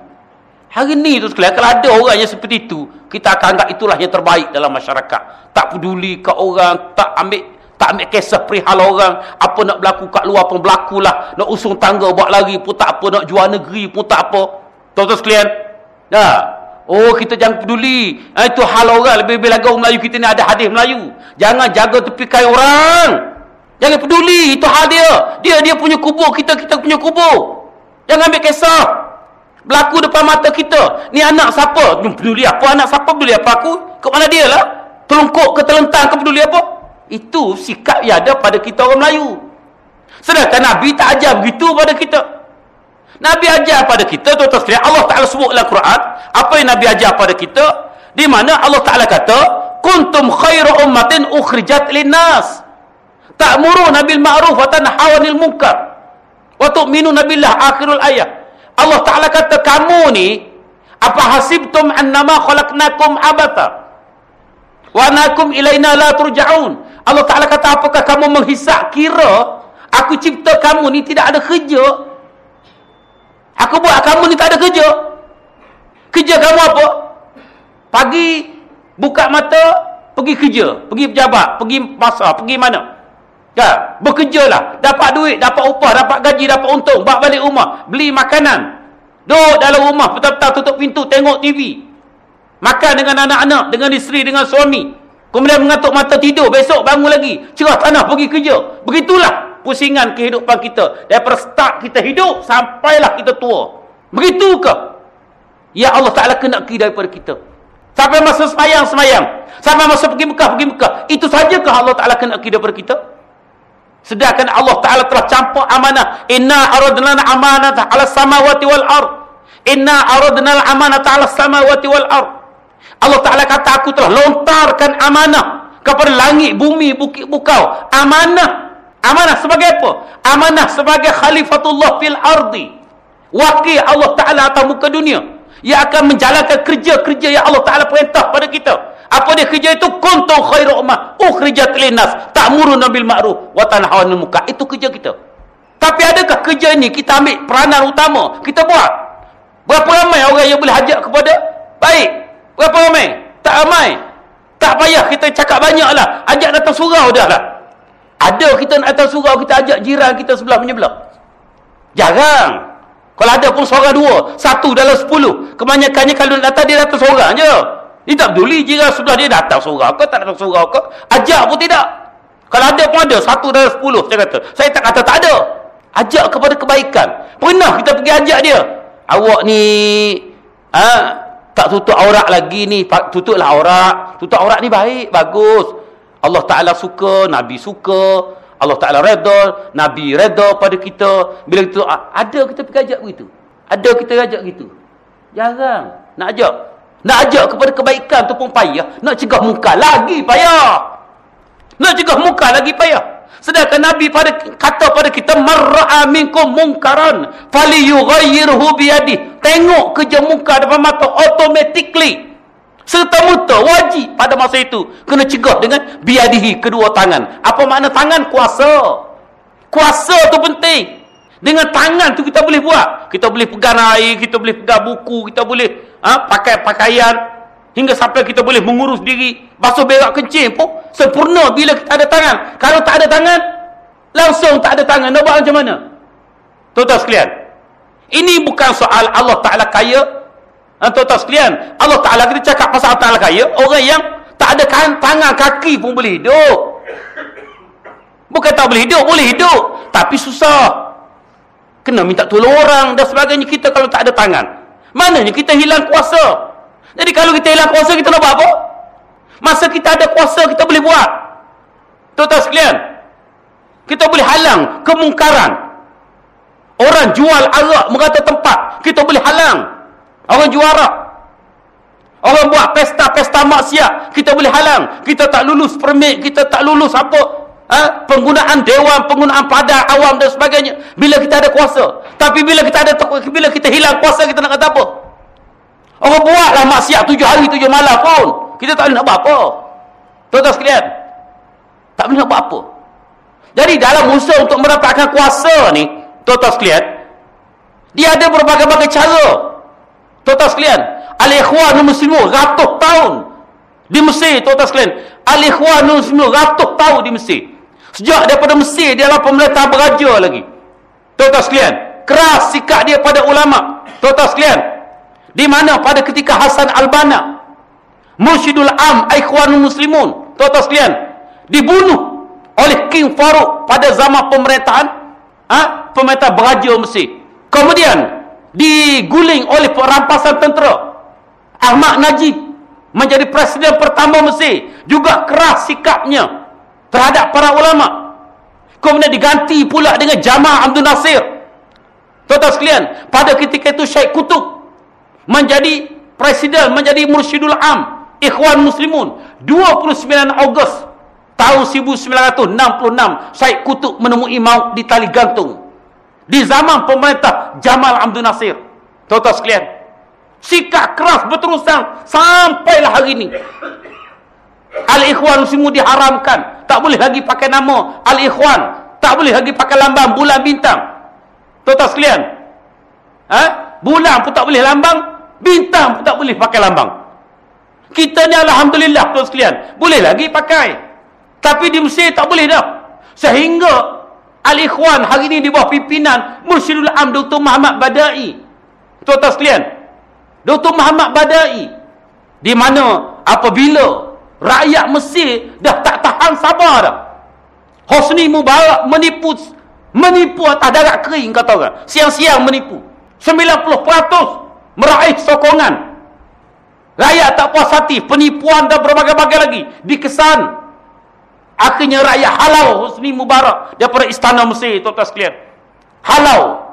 Hari ni tu sekalian, kalau ada orang yang seperti itu, kita akan anggap itulah yang terbaik dalam masyarakat. Tak peduli ke orang, tak ambil tak ambil kisah perihal orang, apa nak berlaku kat luar pun berlakulah. Nak usung tangga buat lari pun tak apa, nak jual negeri pun tak apa. Tuan-tuan sekalian. Ya. Oh, kita jangan peduli. Ha, itu hal orang, lebih-lebih lagi orang Melayu kita ni ada hadis Melayu. Jangan jaga tepi kain orang. Jangan peduli, itu hal dia. Dia dia punya kubur, kita kita punya kubur. Jangan ambil kisah berlaku depan mata kita. Ni anak siapa? Peduli apa anak siapa? Peduli apa aku? Ke mana dia lah? Telungkuk ke telentang ke peduli apa? Itu sikap yang ada pada kita orang Melayu. Sedangkan Nabi tak ajar begitu pada kita. Nabi ajar pada kita, tuan-tuan sekalian, Allah Ta'ala sebut dalam Quran, apa yang Nabi ajar pada kita, di mana Allah Ta'ala kata, Kuntum khairu ummatin ukhrijat linnas. Ta'muru nabil ma'ruf wa tanhawanil munkar. Wa tu'minu nabillah akhirul ayat. Allah Ta'ala kata kamu ni apa hasibtum annama khalaqnakum abata wa anakum ilaina la turja'un Allah Ta'ala kata apakah kamu menghisap kira aku cipta kamu ni tidak ada kerja aku buat kamu ni tak ada kerja kerja kamu apa pagi buka mata pergi kerja pergi pejabat pergi pasar pergi mana Ya, bekerjalah, dapat duit, dapat upah, dapat gaji, dapat untung, bawa balik rumah, beli makanan. Duduk dalam rumah, petang-petang tutup pintu, tengok TV. Makan dengan anak-anak, dengan isteri, dengan suami. Kemudian mengatuk mata tidur. Besok bangun lagi. Cerah tanah pergi kerja. Begitulah pusingan kehidupan kita. Daripada start kita hidup sampailah kita tua. Begitu ke? Ya Allah Ta'ala kena kira daripada kita. Sampai masa semayang-semayang. Sampai masa pergi Mekah, pergi Mekah. Itu saja ke Allah Ta'ala kena kira daripada kita? Sedangkan Allah Ta'ala telah campur amanah. Inna aradna amanah ala samawati wal ard. Inna aradna amanah ala samawati wal ard. Allah Ta'ala kata aku telah lontarkan amanah kepada langit, bumi, bukit, bukau. Amanah. Amanah sebagai apa? Amanah sebagai khalifatullah fil ardi. Wakil Allah Ta'ala atas muka dunia. Yang akan menjalankan kerja-kerja yang Allah Ta'ala perintah pada kita. Apa dia kerja itu? Kuntung khairu ummah. Ukhrijat linas. Ta'murun nabil ma'ruf. Watanhawan muka. Itu kerja kita. Tapi adakah kerja ini kita ambil peranan utama? Kita buat. Berapa ramai orang yang boleh hajat kepada? Baik. Berapa ramai? Tak ramai. Tak payah kita cakap banyak lah. Ajak datang surau dah lah. Ada kita nak datang surau, kita ajak jiran kita sebelah menyebelah. Jarang. Kalau ada pun seorang dua. Satu dalam sepuluh. Kebanyakannya kalau nak datang, dia datang seorang je. Dia tak peduli jiran sebelah dia datang surau ke, tak datang surau ke. Ajak pun tidak. Kalau ada pun ada. Satu dalam sepuluh, saya kata. Saya tak kata tak ada. Ajak kepada kebaikan. Pernah kita pergi ajak dia. Awak ni... Ha, tak tutup aurat lagi ni. Tutuplah aurat tutup aurat ni baik bagus. Allah Taala suka nabi suka. Allah Taala redha nabi redha pada kita. Bila itu ada kita pergi ajak begitu? Ada kita ajak gitu jarang. Nak ajak? Nak ajak kepada kebaikan tu pun payah. Nak cegah muka lagi payah. Nak cegah muka lagi payah Sedangkan Nabi pada kata pada kita marra'a minkum munkaran falyughayyirhu biyadi. Tengok kerja muka depan mata automatically serta muta wajib pada masa itu kena cegah dengan biadihi kedua tangan. Apa makna tangan? Kuasa. Kuasa tu penting. Dengan tangan tu kita boleh buat. Kita boleh pegang air, kita boleh pegang buku, kita boleh ha, pakai pakaian hingga sampai kita boleh mengurus diri. Basuh berak kencing pun sempurna bila kita ada tangan. Kalau tak ada tangan langsung tak ada tangan. Nak buat macam mana? Tuan-tuan sekalian ini bukan soal Allah Ta'ala kaya. Ha, tuan-tuan sekalian Allah Ta'ala kita cakap pasal Allah Ta'ala kaya orang yang tak ada kan, tangan kaki pun boleh hidup. Bukan tak boleh hidup boleh hidup. Tapi susah. Kena minta tolong orang dan sebagainya. Kita kalau tak ada tangan maknanya kita hilang kuasa jadi kalau kita hilang kuasa kita nak buat apa? Masa kita ada kuasa kita boleh buat. Tuan-tuan sekalian. Kita boleh halang kemungkaran. Orang jual arak merata tempat, kita boleh halang. Orang jual arak. Orang buat pesta-pesta maksiat, kita boleh halang. Kita tak lulus permit, kita tak lulus apa? Ha? penggunaan dewan, penggunaan padat awam dan sebagainya bila kita ada kuasa. Tapi bila kita ada bila kita hilang kuasa kita nak kata apa? Orang buatlah maksiat tujuh hari tujuh malam pun. Kita tak boleh nak buat apa. Tuan-tuan sekalian. Tak boleh nak buat apa. Jadi dalam usaha untuk mendapatkan kuasa ni. Tuan-tuan sekalian. Dia ada berbagai-bagai cara. Tuan-tuan sekalian. Al-Ikhwanul Muslimun ratus tahun. Di Mesir tuan-tuan sekalian. Al-Ikhwanul Muslimun ratus tahun di Mesir. Sejak daripada Mesir dia adalah pemerintah beraja lagi. Tuan-tuan sekalian. Keras sikap dia pada ulama. Tuan-tuan sekalian di mana pada ketika Hasan Al-Banna Mursyidul Am Ikhwanul Muslimun tuan-tuan sekalian dibunuh oleh King Farouk pada zaman pemerintahan ha? pemerintah Beraja Mesir. Kemudian diguling oleh perampasan tentera Ahmad Najib menjadi presiden pertama Mesir. Juga keras sikapnya terhadap para ulama. Kemudian diganti pula dengan Jamal Abdul Nasir. Tuan-tuan sekalian pada ketika itu Syekh Kutub menjadi presiden, menjadi mursyidul am ikhwan muslimun. 29 Ogos tahun 1966 Syed Kutub menemui maut di tali gantung. Di zaman pemerintah Jamal Abdul Nasir. Tuan-tuan sekalian sikap keras berterusan sampailah hari ini. Al-Ikhwan Muslimun diharamkan. Tak boleh lagi pakai nama Al-Ikhwan. Tak boleh lagi pakai lambang bulan bintang. Tuan-tuan sekalian ha? bulan pun tak boleh lambang Bintang tak boleh pakai lambang. Kita ni Alhamdulillah tuan sekalian. Boleh lagi pakai. Tapi di Mesir tak boleh dah. Sehingga Al-Ikhwan hari ini di bawah pimpinan Mursyidul Am Dr. Muhammad Badai. Tuan-tuan sekalian. Dr. Muhammad Badai. Di mana apabila Rakyat Mesir dah tak tahan sabar dah. Hosni Mubarak menipu menipu atas darat kering kata orang. Siang-siang menipu. 90% meraih sokongan. Rakyat tak puas hati. Penipuan dan berbagai-bagai lagi. Dikesan. Akhirnya rakyat halau Hosni Mubarak daripada istana Mesir. Tuan-tuan sekalian. Halau.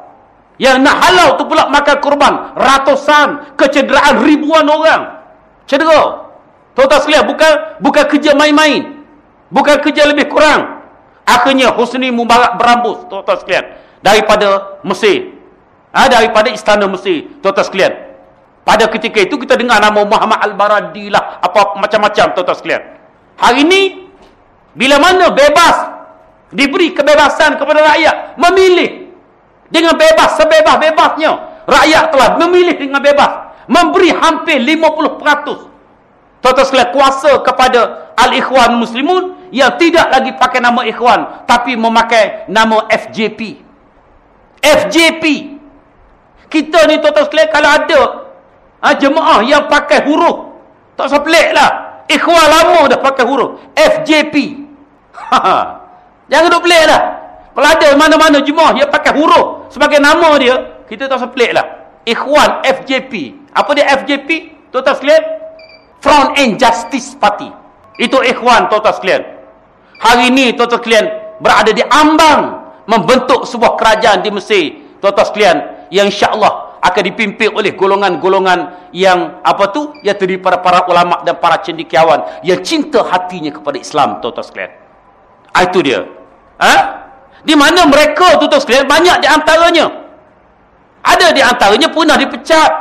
Yang nak halau tu pula makan kurban. Ratusan. Kecederaan ribuan orang. Cedera. Tuan-tuan sekalian. Bukan, bukan kerja main-main. Bukan kerja lebih kurang. Akhirnya Husni Mubarak berambus. Tuan-tuan sekalian. Daripada Mesir. Ha, daripada istana Mesir. Tuan-tuan sekalian. Pada ketika itu kita dengar nama Muhammad Al-Baradi lah. Apa macam-macam tuan-tuan sekalian. Hari ini. Bila mana bebas. Diberi kebebasan kepada rakyat. Memilih dengan bebas sebebas-bebasnya rakyat telah memilih dengan bebas memberi hampir 50% total sekalian kuasa kepada al-ikhwan muslimun yang tidak lagi pakai nama ikhwan tapi memakai nama FJP FJP kita ni total sekalian kalau ada ha, jemaah yang pakai huruf tak usah pelik lah ikhwan lama dah pakai huruf FJP jangan duk pelik lah kalau ada mana-mana jemaah yang pakai huruf sebagai nama dia, kita tak seplik lah. Ikhwan FJP. Apa dia FJP? Tuan-tuan sekalian. Front and Justice Party. Itu ikhwan tuan-tuan sekalian. Hari ini tuan-tuan sekalian berada di ambang membentuk sebuah kerajaan di Mesir. Tuan-tuan sekalian. Yang insyaAllah akan dipimpin oleh golongan-golongan yang apa tu? Yang terdiri para para ulama dan para cendikiawan. Yang cinta hatinya kepada Islam tuan-tuan sekalian. Ah, itu dia. Ha? Di mana mereka tu tu sekalian banyak di antaranya. Ada di antaranya pernah dipecat,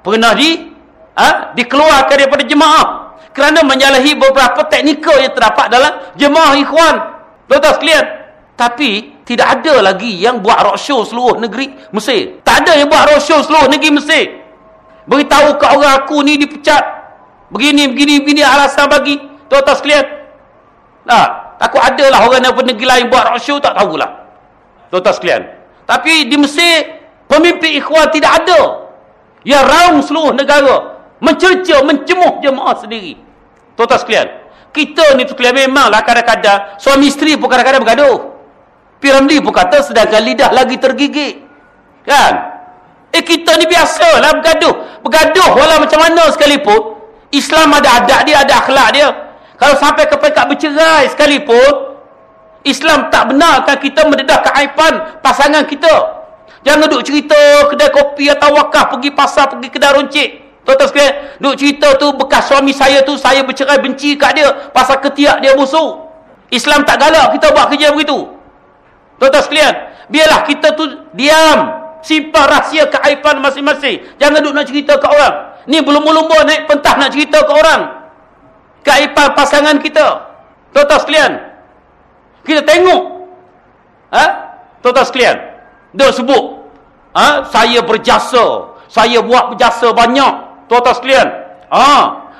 pernah di ha, dikeluarkan daripada jemaah kerana menyalahi beberapa teknikal yang terdapat dalam jemaah ikhwan. Tuan-tuan sekalian, tapi tidak ada lagi yang buat roadshow seluruh negeri Mesir. Tak ada yang buat roadshow seluruh negeri Mesir. Beritahu ke orang aku ni dipecat. Begini, begini, begini alasan bagi. Tuan-tuan sekalian. Nah, Takut ada lah orang daripada negeri lain buat roadshow, tak tahulah. Tuan-tuan sekalian. Tapi di Mesir, pemimpin ikhwan tidak ada. Yang raung seluruh negara. Mencerca, mencemuh jemaah sendiri. Tuan-tuan sekalian. Kita ni tu sekalian memanglah kadang-kadang suami isteri pun kadang-kadang bergaduh. Piramli pun kata sedangkan lidah lagi tergigit. Kan? Eh kita ni biasalah bergaduh. Bergaduh walau macam mana sekalipun. Islam ada adat dia, ada akhlak dia. Kalau sampai ke peringkat bercerai sekalipun, Islam tak benarkan kita mendedah keaiban pasangan kita. Jangan duduk cerita kedai kopi atau wakaf pergi pasar, pergi kedai runcit. Tuan-tuan sekalian, duduk cerita tu bekas suami saya tu, saya bercerai benci kat dia pasal ketiak dia busuk. Islam tak galak kita buat kerja begitu. Tuan-tuan sekalian, biarlah kita tu diam. Simpan rahsia keaiban masing-masing. Jangan duduk nak cerita ke orang. Ni belum lumba naik pentah nak cerita ke orang keaiban pasangan kita. Tuan-tuan sekalian. Kita tengok. Ha? Tuan-tuan sekalian. Dia sebut. Ha? Saya berjasa. Saya buat berjasa banyak. Tuan-tuan sekalian. Ha?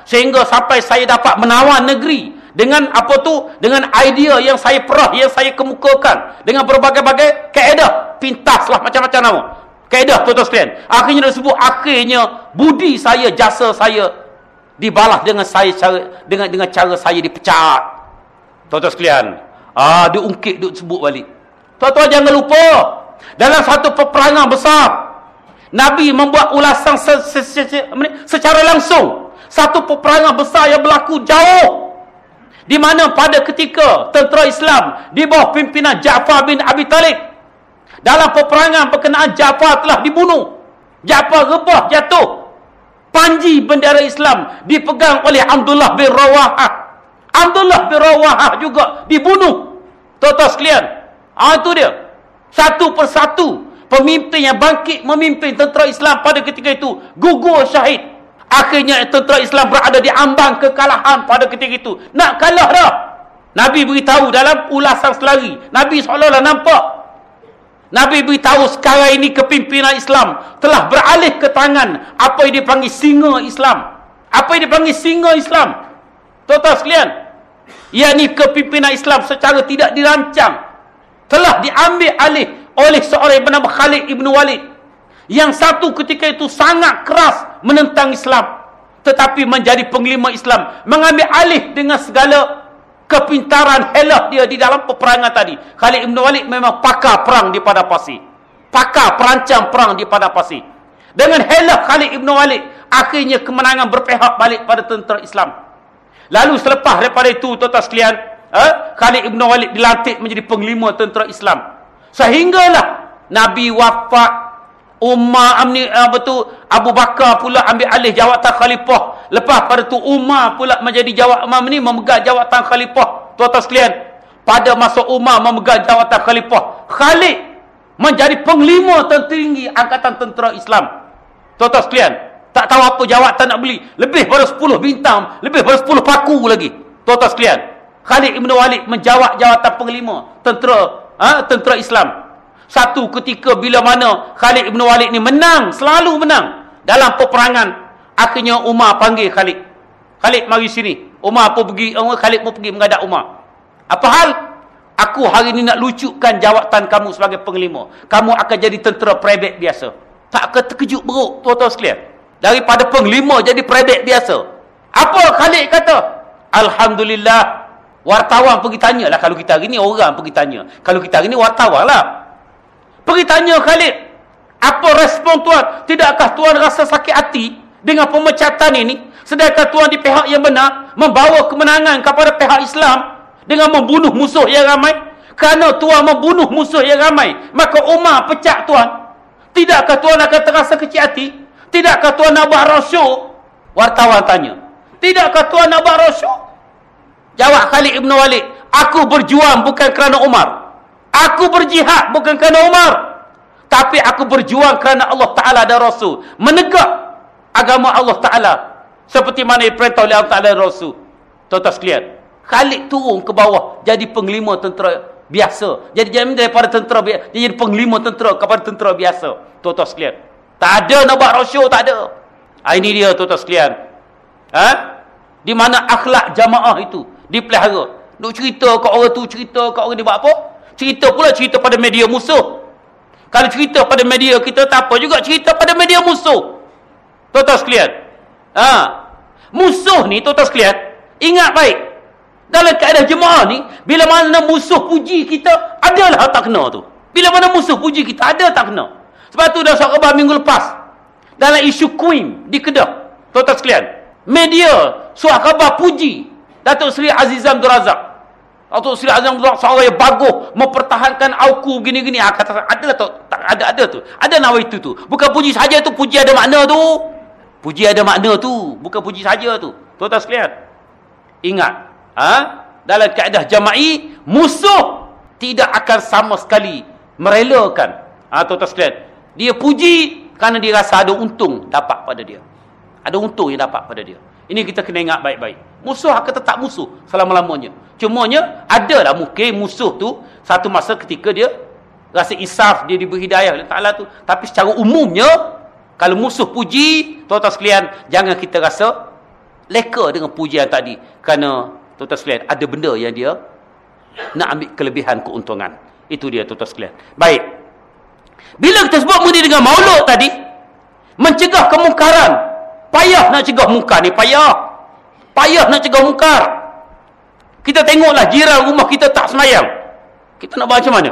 Sehingga sampai saya dapat menawan negeri. Dengan apa tu? Dengan idea yang saya perah, yang saya kemukakan. Dengan berbagai-bagai keedah. Pintas lah macam-macam nama. Keedah tuan-tuan sekalian. Akhirnya dia sebut, akhirnya budi saya, jasa saya dibalas dengan saya cara dengan dengan cara saya dipecat. Tuan-tuan sekalian, ah diungkit duk sebut balik. Tuan-tuan jangan lupa dalam satu peperangan besar Nabi membuat ulasan se se se se secara langsung satu peperangan besar yang berlaku jauh di mana pada ketika tentera Islam di bawah pimpinan Ja'far bin Abi Talib dalam peperangan berkenaan Ja'far telah dibunuh Ja'far rebah jatuh panji bendera Islam dipegang oleh Abdullah bin Rawahah. Abdullah bin Rawahah juga dibunuh. Tuan-tuan sekalian. Ah itu dia. Satu persatu pemimpin yang bangkit memimpin tentera Islam pada ketika itu gugur syahid. Akhirnya tentera Islam berada di ambang kekalahan pada ketika itu. Nak kalah dah. Nabi beritahu dalam ulasan selari. Nabi seolah-olah nampak Nabi beritahu sekarang ini kepimpinan Islam telah beralih ke tangan apa yang dipanggil singa Islam. Apa yang dipanggil singa Islam? Tuan-tuan sekalian, yakni kepimpinan Islam secara tidak dirancang telah diambil alih oleh seorang yang bernama Khalid Ibn Walid yang satu ketika itu sangat keras menentang Islam. tetapi menjadi penglima Islam mengambil alih dengan segala kepintaran helah dia di dalam peperangan tadi. Khalid Ibn Walid memang pakar perang di pada pasi pakar perancang perang di pada pasi dengan helah Khalid Ibn Walid akhirnya kemenangan berpihak balik pada tentera Islam. Lalu selepas daripada itu tuan-tuan sekalian eh, Khalid Ibn Walid dilantik menjadi penglima tentera Islam. Sehinggalah Nabi wafat Umar amni apa tu Abu Bakar pula ambil alih jawatan khalifah. Lepas pada tu Umar pula menjadi jawab Umar ni memegang jawatan khalifah. Tuan-tuan sekalian, pada masa Umar memegang jawatan khalifah, Khalid menjadi penglima tertinggi angkatan tentera Islam. Tuan-tuan sekalian, tak tahu apa jawatan nak beli. Lebih pada 10 bintang, lebih pada 10 paku lagi. Tuan-tuan sekalian, Khalid Ibn Walid menjawab jawatan penglima tentera ha, tentera Islam. Satu ketika bila mana Khalid Ibn Walid ni menang, selalu menang dalam peperangan. Akhirnya Umar panggil Khalid. Khalid mari sini. Umar pun pergi, Khalid pun pergi mengadap Umar. Apa hal? Aku hari ini nak lucukkan jawatan kamu sebagai penglima. Kamu akan jadi tentera private biasa. Tak akan terkejut beruk, tuan-tuan sekalian. Daripada penglima jadi private biasa. Apa Khalid kata? Alhamdulillah. Wartawan pergi tanya lah. Kalau kita hari ni orang pergi tanya. Kalau kita hari ni wartawan lah. Pergi tanya Khalid. Apa respon tuan? Tidakkah tuan rasa sakit hati dengan pemecatan ini? Sedangkan tuan di pihak yang benar membawa kemenangan kepada pihak Islam dengan membunuh musuh yang ramai? Kerana tuan membunuh musuh yang ramai, maka Umar pecat tuan. Tidakkah tuan akan terasa kecil hati? Tidakkah tuan nak buat rosyuk? Wartawan tanya. Tidakkah tuan nak buat rosyuk? Jawab Khalid Ibn Walid. Aku berjuang bukan kerana Umar. Aku berjihad bukan kerana Umar. Tapi aku berjuang kerana Allah Ta'ala dan Rasul. Menegak agama Allah Ta'ala. Seperti mana diperintah oleh Allah Ta'ala dan Rasul. Tuan-tuan sekalian. Khalid turun ke bawah. Jadi penglima tentera biasa. Jadi jadi daripada tentera biasa. Jadi penglima tentera kepada tentera biasa. Tuan-tuan sekalian. Tak ada nak buat Rasul. Tak ada. Ha, ini dia tuan-tuan sekalian. Ha? Di mana akhlak jamaah itu dipelihara. Duk cerita kat orang tu, cerita kat orang ni buat apa? Cerita pula cerita pada media musuh. Kalau cerita pada media kita tak apa juga cerita pada media musuh. Tuan-tuan sekalian. Ha. Musuh ni tuan-tuan sekalian, ingat baik. Dalam keadaan jemaah ni, bila mana musuh puji kita, adalah tak kena tu. Bila mana musuh puji kita, ada tak kena. Sebab tu dah khabar minggu lepas. Dalam isu Queen di Kedah. Tuan-tuan sekalian. Media surat khabar puji Datuk Seri Azizam Durazak. Atau Sri Azam yang bagus mempertahankan auku gini-gini. Ah, kata ada tak ada ada tu. Ada nawa itu tu. Bukan puji saja tu, puji ada makna tu. Puji ada makna tu, bukan puji saja tu. Tuan-tuan sekalian. Ingat, ha? dalam kaedah jama'i, musuh tidak akan sama sekali merelakan. Ha, tuan-tuan sekalian. Dia puji kerana dia rasa ada untung dapat pada dia. Ada untung yang dapat pada dia. Ini kita kena ingat baik-baik. Musuh akan tetap musuh selama-lamanya. Cumanya, adalah mungkin musuh tu satu masa ketika dia rasa isaf, dia diberi hidayah oleh Ta'ala tu. Tapi secara umumnya, kalau musuh puji, tuan-tuan sekalian, jangan kita rasa leka dengan pujian tadi. Kerana, tuan-tuan sekalian, ada benda yang dia nak ambil kelebihan keuntungan. Itu dia, tuan-tuan sekalian. Baik. Bila kita sebut mudi dengan maulud tadi, mencegah kemungkaran. Payah nak cegah muka ni, payah. Payah nak cegah mungkar. Kita tengoklah jiran rumah kita tak semayang. Kita nak baca mana?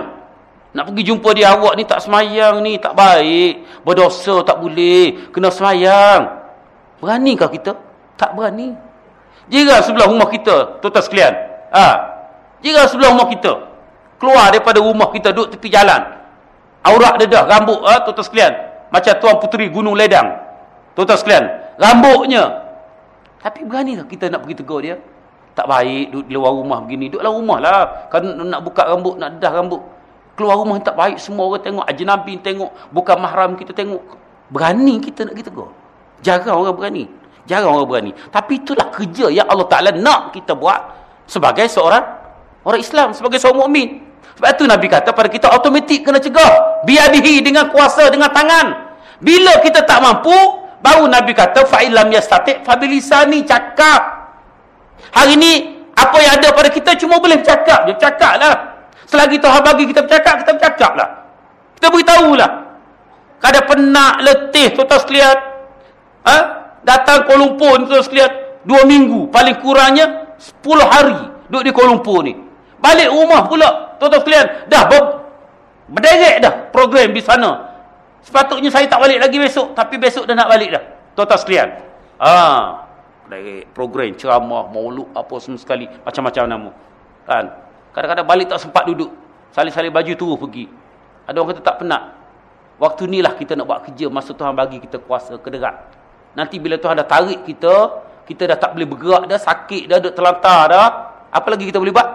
Nak pergi jumpa dia awak ni tak semayang ni, tak baik. Berdosa tak boleh. Kena semayang. Beranikah kita? Tak berani. Jiran sebelah rumah kita, tuan-tuan sekalian. Ha. Jiran sebelah rumah kita. Keluar daripada rumah kita, duduk tepi jalan. Aurat dedah, rambut, ha, tuan-tuan sekalian. Macam Tuan Puteri Gunung Ledang. Tuan-tuan sekalian. Rambutnya tapi berani tak kita nak pergi tegur dia? Tak baik duduk di luar rumah begini. Duduk dalam rumah lah. Kan nak buka rambut, nak dedah rambut. Keluar rumah tak baik. Semua orang tengok. Ajnabi tengok. Bukan mahram kita tengok. Berani kita nak pergi tegur. Jarang orang berani. Jarang orang berani. Tapi itulah kerja yang Allah Ta'ala nak kita buat. Sebagai seorang orang Islam. Sebagai seorang mukmin. Sebab itu Nabi kata pada kita automatik kena cegah. Biadihi dengan kuasa, dengan tangan. Bila kita tak mampu, Baru Nabi kata fa'ilam yastati' fabilisani cakap. Hari ni apa yang ada pada kita cuma boleh cakap je, cakaplah. Selagi Tuhan bagi kita bercakap, kita bercakaplah. Kita beritahulah. Kada penat, letih, tuan-tuan sekalian. Ha? Datang Kuala Lumpur ni tuan sekalian. Dua minggu. Paling kurangnya 10 hari. Duduk di Kuala Lumpur ni. Balik rumah pula. Tuan-tuan sekalian. Dah ber berderet dah program di sana. Sepatutnya saya tak balik lagi besok. Tapi besok dah nak balik dah. Tuan-tuan sekalian. Dari program ceramah, mauluk, apa semua sekali. Macam-macam nama. Kan? Kadang-kadang balik tak sempat duduk. Salih-salih baju tu pergi. Ada orang kata tak penat. Waktu ni lah kita nak buat kerja. Masa Tuhan bagi kita kuasa kederat. Nanti bila Tuhan dah tarik kita. Kita dah tak boleh bergerak dah. Sakit dah. Duduk terlantar dah. Apa lagi kita boleh buat?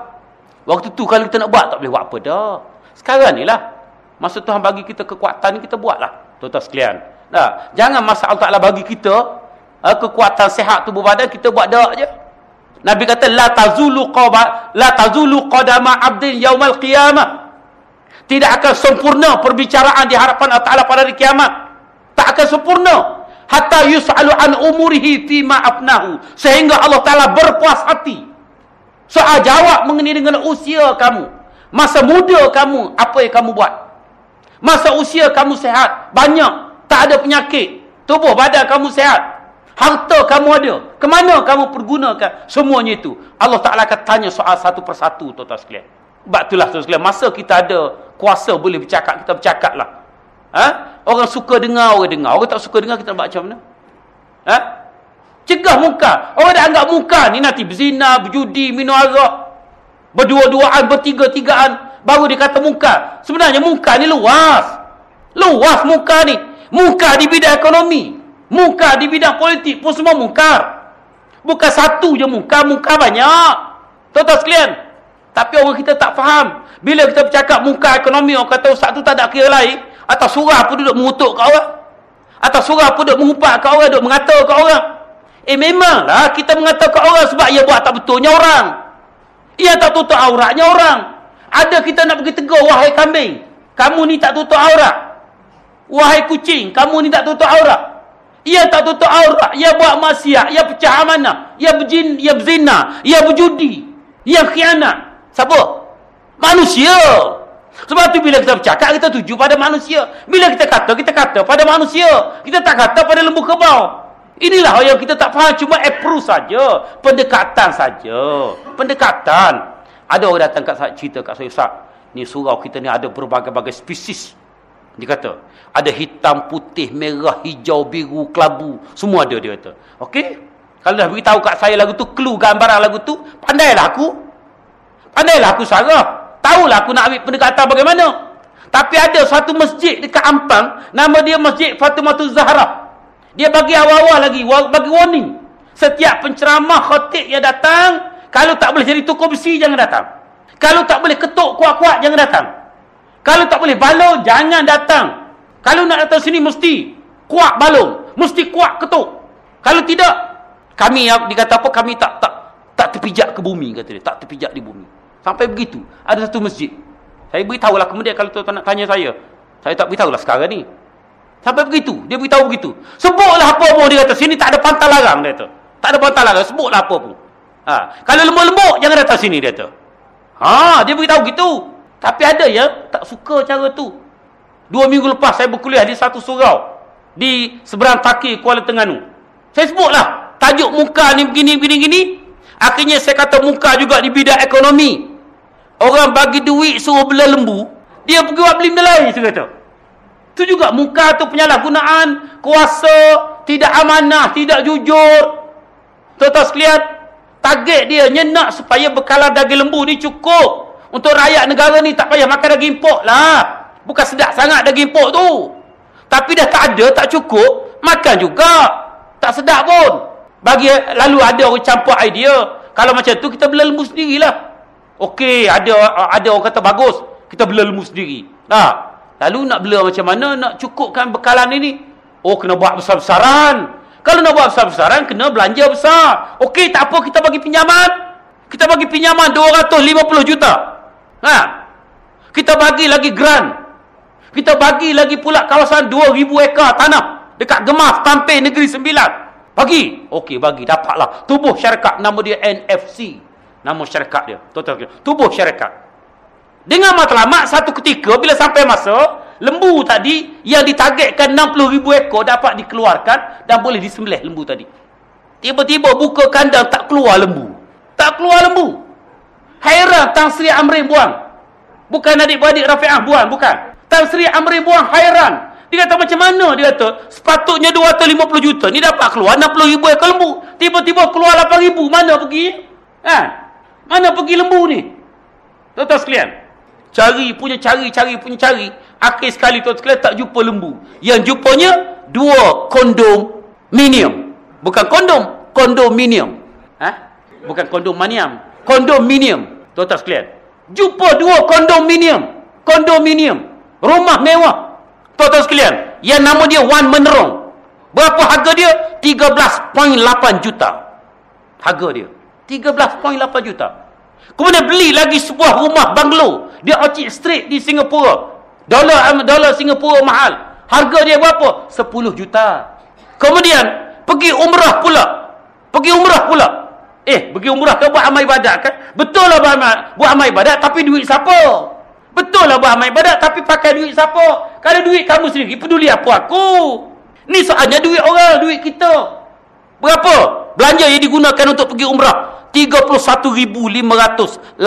Waktu tu kalau kita nak buat. Tak boleh buat apa dah. Sekarang ni lah. Masa Tuhan bagi kita kekuatan. Kita buat lah. Tuan-tuan sekalian. Nah, jangan masa Allah Ta'ala bagi kita. Uh, kekuatan sehat tubuh badan. Kita buat dah je. Nabi kata. La tazulu qaba, la tazulu qadama abdin yaumal qiyamah. Tidak akan sempurna perbicaraan di hadapan Allah Ta'ala pada hari kiamat. Tak akan sempurna hatta yus'alu an umurihi fi ma afnahu sehingga Allah taala berpuas hati soal jawab mengenai dengan usia kamu masa muda kamu apa yang kamu buat masa usia kamu sehat banyak tak ada penyakit tubuh badan kamu sehat harta kamu ada ke mana kamu pergunakan semuanya itu Allah taala akan tanya soal satu persatu tuan-tuan sekalian sebab itulah tuan sekalian masa kita ada kuasa boleh bercakap kita bercakaplah Ha? Orang suka dengar, orang dengar. Orang tak suka dengar, kita nak buat macam mana? Ha? Cegah muka. Orang dah anggap muka ni nanti berzina, berjudi, minum arak. Berdua-duaan, bertiga-tigaan. Baru dia kata muka. Sebenarnya muka ni luas. Luas muka ni. Muka di bidang ekonomi. Muka di bidang politik pun semua muka. Bukan satu je muka, muka banyak. Tuan-tuan sekalian. Tapi orang kita tak faham. Bila kita bercakap muka ekonomi, orang kata ustaz tu tak ada kira lain. Atau surah pun duduk mengutuk kat orang. Atau surah pun duduk mengumpat kat orang, duduk mengata kat orang. Eh memanglah kita mengata kat orang sebab ia buat tak betulnya orang. Ia tak tutup auratnya orang. Ada kita nak pergi tegur, wahai kambing. Kamu ni tak tutup aurat. Wahai kucing, kamu ni tak tutup aurat. Ia tak tutup aurat. Ia buat maksiat. Ia pecah amanah. Ia berjin, ia berzina. Ia berjudi. Ia khianat. Siapa? Manusia. Sebab tu bila kita bercakap, kita tuju pada manusia. Bila kita kata, kita kata pada manusia. Kita tak kata pada lembu kebau. Inilah yang kita tak faham. Cuma approve saja. Pendekatan saja. Pendekatan. Ada orang datang kat cerita kat saya, Ustaz. Ni surau kita ni ada berbagai-bagai spesies. Dia kata, ada hitam, putih, merah, hijau, biru, kelabu. Semua ada, dia kata. Okey? Kalau dah beritahu kat saya lagu tu, clue gambaran lagu tu, pandailah aku. Pandailah aku sarah. Tahulah aku nak ambil pendekatan bagaimana. Tapi ada satu masjid dekat Ampang. Nama dia Masjid Fatimatul Zahra. Dia bagi awal-awal lagi. Bagi warning. Setiap penceramah khatib yang datang. Kalau tak boleh jadi tukar besi, jangan datang. Kalau tak boleh ketuk kuat-kuat, jangan datang. Kalau tak boleh balon, jangan datang. Kalau nak datang sini, mesti kuat balon. Mesti kuat ketuk. Kalau tidak, kami yang dikata apa, kami tak tak tak terpijak ke bumi, kata dia. Tak terpijak di bumi. Sampai begitu. Ada satu masjid. Saya beritahulah kemudian kalau tuan-tuan nak tanya saya. Saya tak beritahulah sekarang ni. Sampai begitu. Dia beritahu begitu. Sebutlah apa pun dia kata. Sini tak ada pantal larang dia kata. Tak ada pantal larang. Sebutlah apa pun. Ha. Kalau lembut-lembut jangan datang sini dia kata. Ha, dia beritahu gitu. Tapi ada yang tak suka cara tu. Dua minggu lepas saya berkuliah di satu surau. Di seberang taki Kuala Tengganu. Saya sebutlah. Tajuk muka ni begini, begini, begini. Akhirnya saya kata muka juga di bidang ekonomi. Orang bagi duit suruh bela lembu, dia pergi buat beli benda lain, saya kata. Itu juga muka tu penyalahgunaan, kuasa, tidak amanah, tidak jujur. Tuan-tuan sekalian, target dia nyenak supaya bekalan daging lembu ni cukup. Untuk rakyat negara ni tak payah makan daging import lah. Bukan sedap sangat daging import tu. Tapi dah tak ada, tak cukup, makan juga. Tak sedap pun. Bagi lalu ada orang campur idea. Kalau macam tu kita bela lembu sendirilah. Okey, ada ada orang kata bagus, kita bela lembu sendiri. Nah, lalu nak bela macam mana nak cukupkan bekalan ini? Oh, kena buat besar-besaran. Kalau nak buat besar-besaran, kena belanja besar. Okey, tak apa kita bagi pinjaman. Kita bagi pinjaman 250 juta. Ha. Kita bagi lagi grant. Kita bagi lagi pula kawasan 2000 ekar tanah dekat Gemaf, Tampih, Negeri Sembilan. Bagi. Okey, bagi. Dapatlah. Tubuh syarikat nama dia NFC nama syarikat dia. Tubuh syarikat. Dengan matlamat satu ketika bila sampai masa lembu tadi yang ditargetkan 60 ribu ekor dapat dikeluarkan dan boleh disembelih lembu tadi. Tiba-tiba buka kandang tak keluar lembu. Tak keluar lembu. Hairan Tan Sri Amrin buang. Bukan adik-beradik Rafi'ah buang, bukan. Tan Sri Amrin buang hairan. Dia kata macam mana dia kata? Sepatutnya 250 juta. Ni dapat keluar 60 ribu ekor lembu. Tiba-tiba keluar 8 ribu. Mana pergi? Ha? Mana pergi lembu ni? Tuan-tuan sekalian. Cari punya cari, cari punya cari. Akhir sekali tuan sekalian tak jumpa lembu. Yang jumpanya dua kondom minium. Bukan kondom, kondominium. Ha? Bukan kondomanium. Kondominium. Tuan-tuan sekalian. Jumpa dua kondominium. Kondominium. Rumah mewah. Tuan-tuan sekalian, yang nama dia Wan Menerong. Berapa harga dia? 13.8 juta. Harga dia. 13.8 juta. Kemudian beli lagi sebuah rumah banglo. Dia Orchid Street di Singapura. Dolar dolar Singapura mahal. Harga dia berapa? 10 juta. Kemudian pergi umrah pula. Pergi umrah pula. Eh, pergi umrah ke buat amal ibadat kan? Betul lah buat amal, ibadat tapi duit siapa? Betul lah buat amal ibadat tapi pakai duit siapa? Kalau duit kamu sendiri, peduli apa aku? Ni soalnya duit orang, duit kita. Berapa? Belanja yang digunakan untuk pergi umrah. RM31,580.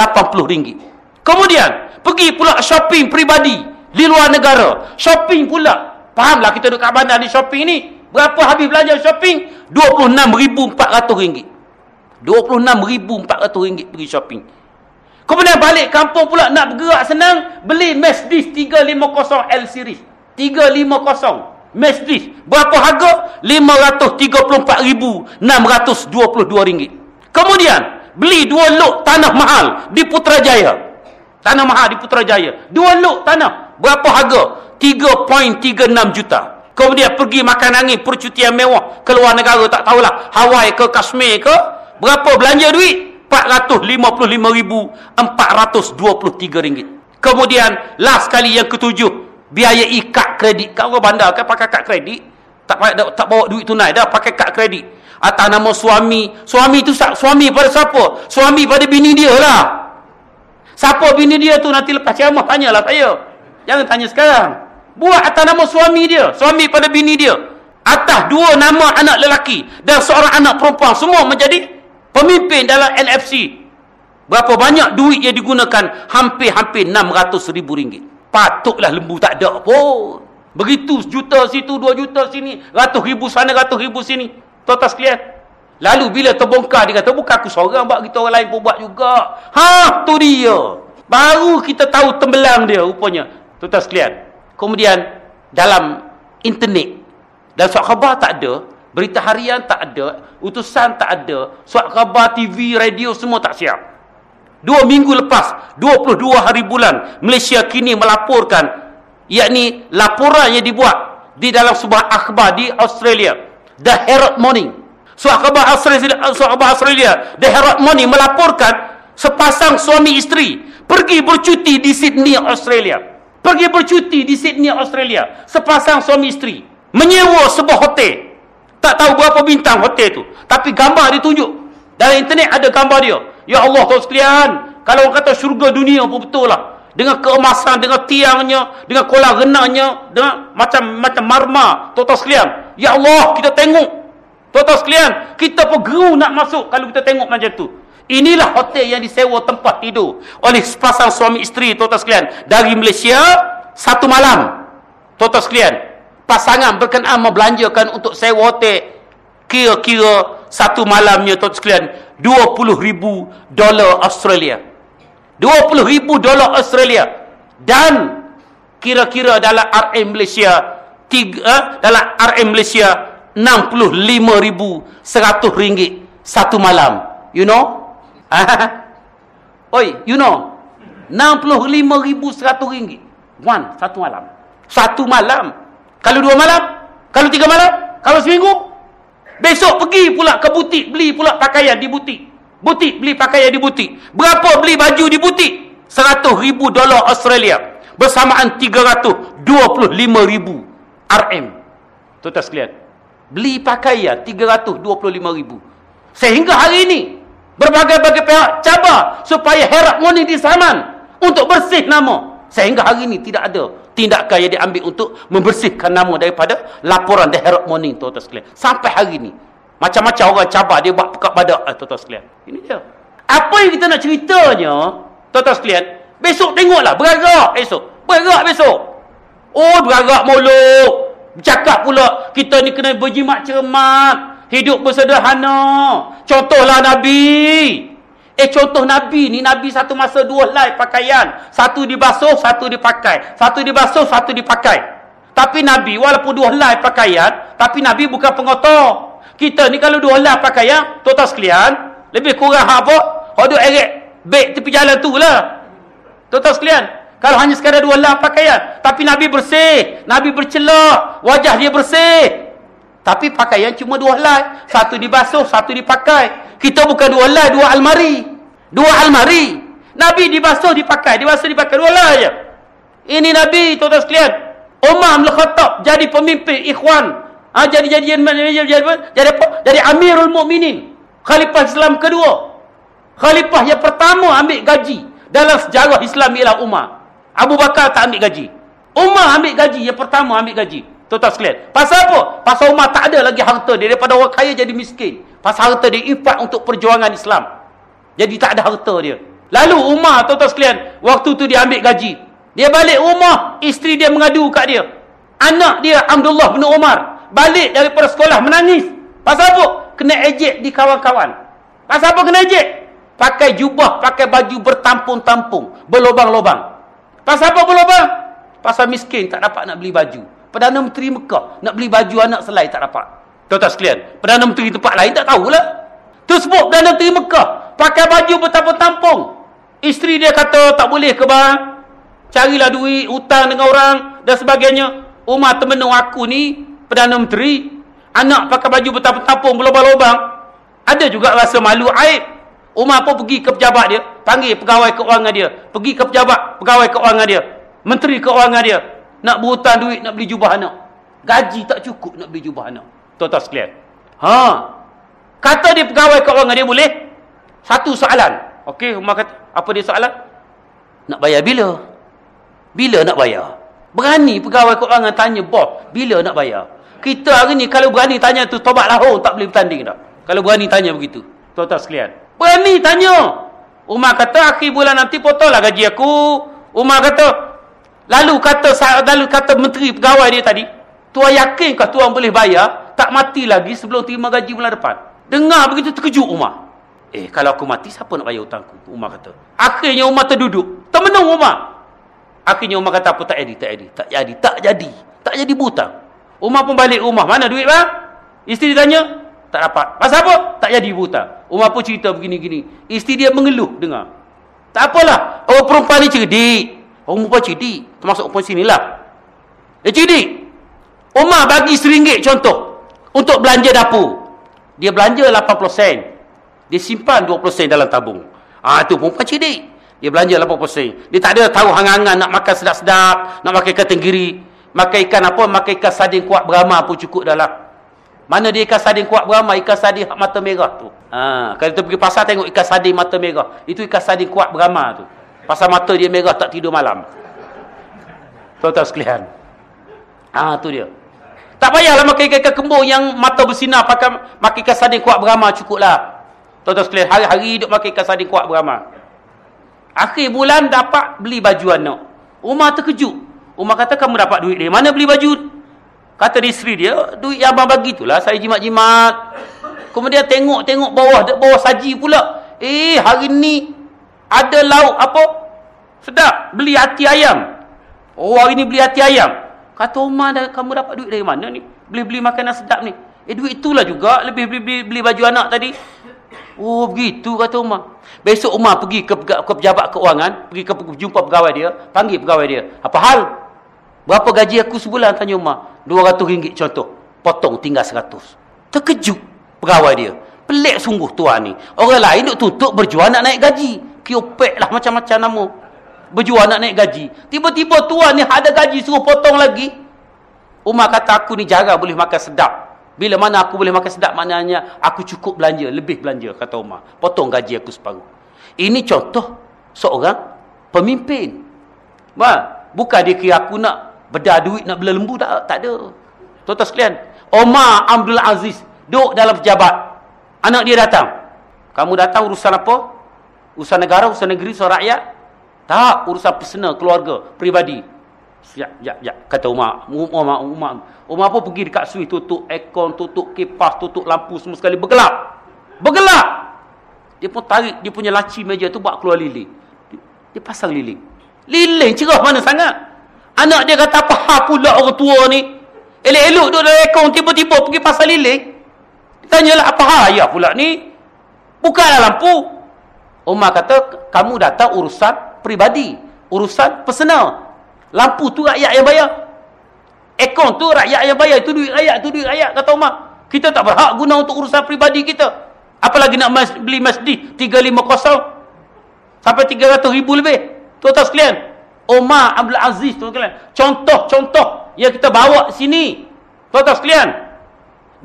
Kemudian, pergi pula shopping peribadi di luar negara. Shopping pula. Fahamlah kita duduk kat bandar di shopping ni. Berapa habis belanja shopping? RM26,400. RM26,400 pergi shopping. Kemudian balik kampung pula nak bergerak senang. Beli Mercedes 350 L series. 350. Mercedes. Berapa harga? RM534,622. Kemudian beli dua lok tanah mahal di Putrajaya. Tanah mahal di Putrajaya. Dua lok tanah. Berapa harga? 3.36 juta. Kemudian pergi makan angin percutian mewah keluar negara tak tahulah Hawaii ke Kashmir ke berapa belanja duit RM455,423. Kemudian last kali yang ketujuh, biaya kad kredit. Kau orang bandar kan pakai kad kredit? Tak tak bawa duit tunai dah, pakai kad kredit. Atas nama suami. Suami tu suami pada siapa? Suami pada bini dia lah. Siapa bini dia tu nanti lepas ceramah tanyalah saya. Jangan tanya sekarang. Buat atas nama suami dia. Suami pada bini dia. Atas dua nama anak lelaki. Dan seorang anak perempuan. Semua menjadi Pemimpin dalam NFC. Berapa banyak duit yang digunakan? Hampir-hampir 600 ribu ringgit. Patutlah lembu tak ada pun. Begitu juta situ, dua juta sini. Ratus ribu sana, ratus ribu sini. Tuan-tuan sekalian. Lalu bila terbongkar, dia kata, bukan aku seorang buat, kita orang lain pun buat juga. Ha, tu dia. Baru kita tahu tembelang dia rupanya. Tuan-tuan sekalian. Kemudian, dalam internet, dan surat khabar tak ada, Berita harian tak ada, utusan tak ada, surat khabar TV, radio semua tak siap. Dua minggu lepas, 22 hari bulan, Malaysia kini melaporkan, yakni laporan yang dibuat di dalam sebuah akhbar di Australia, The Herald Morning. Surat khabar Australia, surat khabar Australia, The Herald Morning melaporkan sepasang suami isteri pergi bercuti di Sydney, Australia. Pergi bercuti di Sydney, Australia. Sepasang suami isteri menyewa sebuah hotel tak tahu berapa bintang hotel tu. Tapi gambar dia tunjuk. Dalam internet ada gambar dia. Ya Allah tuan sekalian. Kalau orang kata syurga dunia pun betul lah. Dengan keemasan, dengan tiangnya, dengan kolam renangnya, dengan macam macam marma. Tuan-tuan sekalian. Ya Allah kita tengok. Tuan-tuan sekalian. Kita pun geru nak masuk kalau kita tengok macam tu. Inilah hotel yang disewa tempat tidur. Oleh sepasang suami isteri tuan-tuan sekalian. Dari Malaysia, satu malam. Tuan-tuan sekalian pasangan berkenaan membelanjakan untuk sewa hotel kira-kira satu malamnya tuan sekalian 20 ribu dolar Australia 20 ribu dolar Australia dan kira-kira dalam RM Malaysia tiga, eh, dalam RM Malaysia 65 ribu 100 ringgit satu malam you know [laughs] oi you know 65 ribu 100 ringgit one satu malam satu malam kalau dua malam? Kalau tiga malam? Kalau seminggu? Besok pergi pula ke butik, beli pula pakaian di butik. Butik, beli pakaian di butik. Berapa beli baju di butik? Seratus ribu dolar Australia. Bersamaan tiga ratus dua puluh lima ribu RM. Tuan-tuan sekalian. Beli pakaian tiga ratus dua puluh lima ribu. Sehingga hari ini, berbagai-bagai pihak cabar supaya herak moni di saman untuk bersih nama. Sehingga hari ini tidak ada tindakan yang diambil untuk membersihkan nama daripada laporan The Herald Morning tuan-tuan sekalian. Sampai hari ini. Macam-macam orang cabar dia buat pekat badak eh, tuan-tuan sekalian. Ini dia. Apa yang kita nak ceritanya, tuan-tuan sekalian, besok tengoklah beragak esok. Beragak besok. Oh, beragak muluk. Cakap pula kita ni kena berjimat cermat, hidup bersederhana. Contohlah Nabi. Eh contoh Nabi ni, Nabi satu masa dua helai pakaian. Satu dibasuh, satu dipakai. Satu dibasuh, satu dipakai. Tapi Nabi walaupun dua helai pakaian, tapi Nabi bukan pengotor. Kita ni kalau dua helai pakaian, total sekalian, lebih kurang apa? Hodok erek, beg tepi jalan tu lah. Total sekalian. Kalau hanya sekadar dua helai pakaian. Tapi Nabi bersih. Nabi bercelak. Wajah dia bersih. Tapi pakaian cuma dua helai. Satu dibasuh, satu dipakai. Kita bukan dua helai, dua almari. Dua almari. Nabi dibasuh, dipakai. Dibasuh, dipakai. Dua helai je. Ini Nabi, tuan-tuan sekalian. Umar Al-Khattab jadi pemimpin ikhwan. Ha, jadi jadi jadi, jadi, jadi, jadi apa? Jadi Amirul Mukminin. Khalifah Islam kedua. Khalifah yang pertama ambil gaji dalam sejarah Islam ialah Umar. Abu Bakar tak ambil gaji. Umar ambil gaji yang pertama ambil gaji. Tuan-tuan sekalian. Pasal apa? Pasal Umar tak ada lagi harta dia daripada orang kaya jadi miskin. Pasal harta dia infak untuk perjuangan Islam. Jadi tak ada harta dia. Lalu Umar, tuan-tuan sekalian, waktu tu dia ambil gaji. Dia balik rumah, isteri dia mengadu kat dia. Anak dia, Abdullah bin Umar, balik daripada sekolah menangis. Pasal apa? Kena ejek di kawan-kawan. Pasal apa kena ejek? Pakai jubah, pakai baju bertampung-tampung, berlobang-lobang. Pasal apa berlobang? Pasal miskin, tak dapat nak beli baju. Perdana Menteri Mekah, nak beli baju anak selai, tak dapat. Tuan-tuan sekalian, Perdana Menteri tempat lain tak tahulah. Tu sebut Perdana Menteri Mekah, pakai baju bertampung-tampung. Isteri dia kata tak boleh ke bang? Carilah duit, hutang dengan orang dan sebagainya. Umar temenung aku ni, Perdana Menteri, anak pakai baju bertampung-tampung, berlobang-lobang. Ada juga rasa malu, aib. Umar pun pergi ke pejabat dia, panggil pegawai keuangan dia. Pergi ke pejabat, pegawai keuangan dia. Menteri keuangan dia. Nak berhutang duit, nak beli jubah anak. Gaji tak cukup nak beli jubah anak. Tuan-tuan sekalian. Ha. Kata dia pegawai keuangan dia boleh. Satu soalan. Okey, Umar kata, apa dia soalan? Nak bayar bila? Bila nak bayar? Berani pegawai keuangan tanya bos, bila nak bayar? Kita hari ni kalau berani tanya tu tobat lahir tak boleh bertanding dah. Kalau berani tanya begitu. Tuan-tuan sekalian. Berani tanya. Umar kata akhir bulan nanti potonglah gaji aku. Umar kata lalu kata lalu kata menteri pegawai dia tadi, tuan yakinkah tuan boleh bayar tak mati lagi sebelum terima gaji bulan depan. Dengar begitu terkejut Umar. Eh, kalau aku mati, siapa nak bayar hutangku? Umar kata. Akhirnya Umar terduduk. Termenung Umar. Akhirnya Umar kata, apa tak jadi? Tak jadi. Tak jadi. Tak jadi. Tak jadi butang. Umar pun balik rumah. Mana duit bang? Isteri tanya. Tak dapat. Pasal apa? Tak jadi butang. Umar pun cerita begini-gini. Isteri dia mengeluh. Dengar. Tak apalah. Orang perempuan ni cerdik. Orang perempuan cerdik. Termasuk perempuan sini lah. Dia cerdik. Umar bagi seringgit contoh untuk belanja dapur. Dia belanja 80 sen. Dia simpan 20 sen dalam tabung. Ah ha, tu perempuan cerdik. Dia belanja 80 sen. Dia tak ada tahu hangan-hangan nak makan sedap-sedap, nak makan ikan tenggiri, makan ikan apa, makan ikan sardin kuat berama pun cukup dah lah. Mana dia ikan sardin kuat berama, ikan sardin mata merah tu. Ha, kalau kita pergi pasar tengok ikan sardin mata merah, itu ikan sardin kuat berama tu. Pasal mata dia merah tak tidur malam. Tuan-tuan sekalian. Ah tu dia. Tak payahlah makan ikan kembung yang mata bersinar pakai makan ikan sardin kuat beramal cukuplah. Tuan-tuan sekalian, hari-hari hidup makan ikan sardin kuat beramal. Akhir bulan dapat beli baju anak. Umar terkejut. Umar kata, kamu dapat duit dari mana beli baju? Kata isteri dia, duit yang abang bagi itulah saya jimat-jimat. Kemudian tengok-tengok bawah bawah saji pula. Eh, hari ni ada lauk apa? Sedap. Beli hati ayam. Oh, hari ni beli hati ayam. Kata Umar, kamu dapat duit dari mana ni? Beli-beli makanan sedap ni. Eh, duit itulah juga. Lebih beli, beli, baju anak tadi. Oh, begitu kata Umar. Besok Umar pergi ke, ke pejabat keuangan. Pergi ke jumpa pegawai dia. Panggil pegawai dia. Apa hal? Berapa gaji aku sebulan? Tanya Umar. RM200 contoh. Potong tinggal 100. Terkejut pegawai dia. Pelik sungguh tuan ni. Orang lain duk tutup berjuang nak naik gaji. Kiopek lah macam-macam nama berjuang nak naik gaji. Tiba-tiba tuan ni ada gaji suruh potong lagi. Umar kata aku ni jarang boleh makan sedap. Bila mana aku boleh makan sedap maknanya aku cukup belanja, lebih belanja kata Umar. Potong gaji aku separuh. Ini contoh seorang pemimpin. Bah, bukan dia kira aku nak Bedah duit nak bela lembu tak, tak ada. Tuan-tuan sekalian. Omar Abdul Aziz. Duduk dalam pejabat. Anak dia datang. Kamu datang urusan apa? Urusan negara, urusan negeri, urusan rakyat? Tak. Urusan personal, keluarga, peribadi. Ya, ya, ya. Kata Umar. Umar, Umar. Umar apa pergi dekat suih, tutup aircon, tutup kipas, tutup lampu, semua sekali. Bergelap. Bergelap. Dia pun tarik, dia punya laci meja tu buat keluar lilin. Dia, dia pasang lilin. Lilin cerah mana sangat? Anak dia kata, apa pula orang tua ni? Elok-elok duduk dalam ekor tiba-tiba pergi pasal lilin. Tanyalah apa hal pula ni? Bukanlah lampu. Umar kata, kamu datang urusan peribadi. Urusan personal. Lampu tu rakyat yang bayar. Ekor tu rakyat yang bayar. Itu duit rakyat, itu duit rakyat. Kata Umar. Kita tak berhak guna untuk urusan peribadi kita. Apalagi nak mas beli masjid 350. Sampai 300 ribu lebih. Tuan-tuan sekalian. Umar Abdul Aziz. Contoh-contoh yang kita bawa sini. Tuan-tuan sekalian.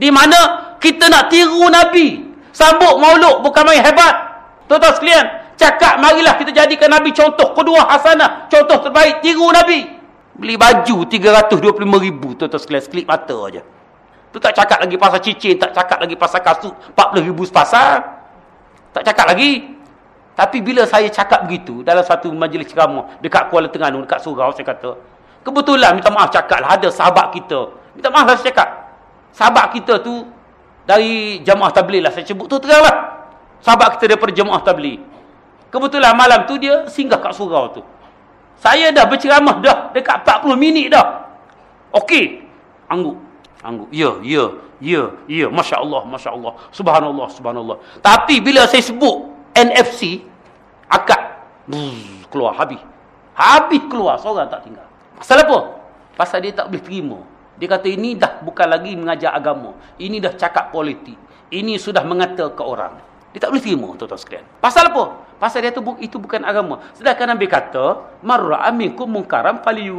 Di mana kita nak tiru Nabi. Sambut mauluk bukan main hebat. Tuan-tuan sekalian. Cakap marilah kita jadikan Nabi contoh. Kedua hasanah. Contoh terbaik. Tiru Nabi. Beli baju 325 ribu. Tuan-tuan. Sekelip mata aja. Tu tak cakap lagi pasal cicin. Tak cakap lagi pasal kasut. 40 ribu sepasang. Tak cakap lagi. Tapi bila saya cakap begitu. Dalam satu majlis ceramah. Dekat Kuala Tengganu. Dekat surau saya kata. Kebetulan minta maaf cakap lah ada sahabat kita. Minta maaf lah saya cakap. Sahabat kita tu dari jamaah tabligh lah saya sebut tu teranglah. Sahabat kita daripada jamaah tabligh. Kebetulan malam tu dia singgah kat surau tu. Saya dah berceramah dah dekat 40 minit dah. Okey. Angguk. Angguk. Ya, ya, ya, ya. Masya Allah, Masya Allah. Subhanallah, Subhanallah. Tapi bila saya sebut NFC, akad. Keluar habis. Habis keluar, seorang tak tinggal. Pasal apa? Pasal dia tak boleh terima. Dia kata ini dah bukan lagi mengajar agama. Ini dah cakap politik. Ini sudah mengata ke orang. Dia tak boleh terima tuan-tuan sekalian. Pasal apa? Pasal dia tu itu bukan agama. Sedangkan Nabi kata, marra aminkum munkaram fali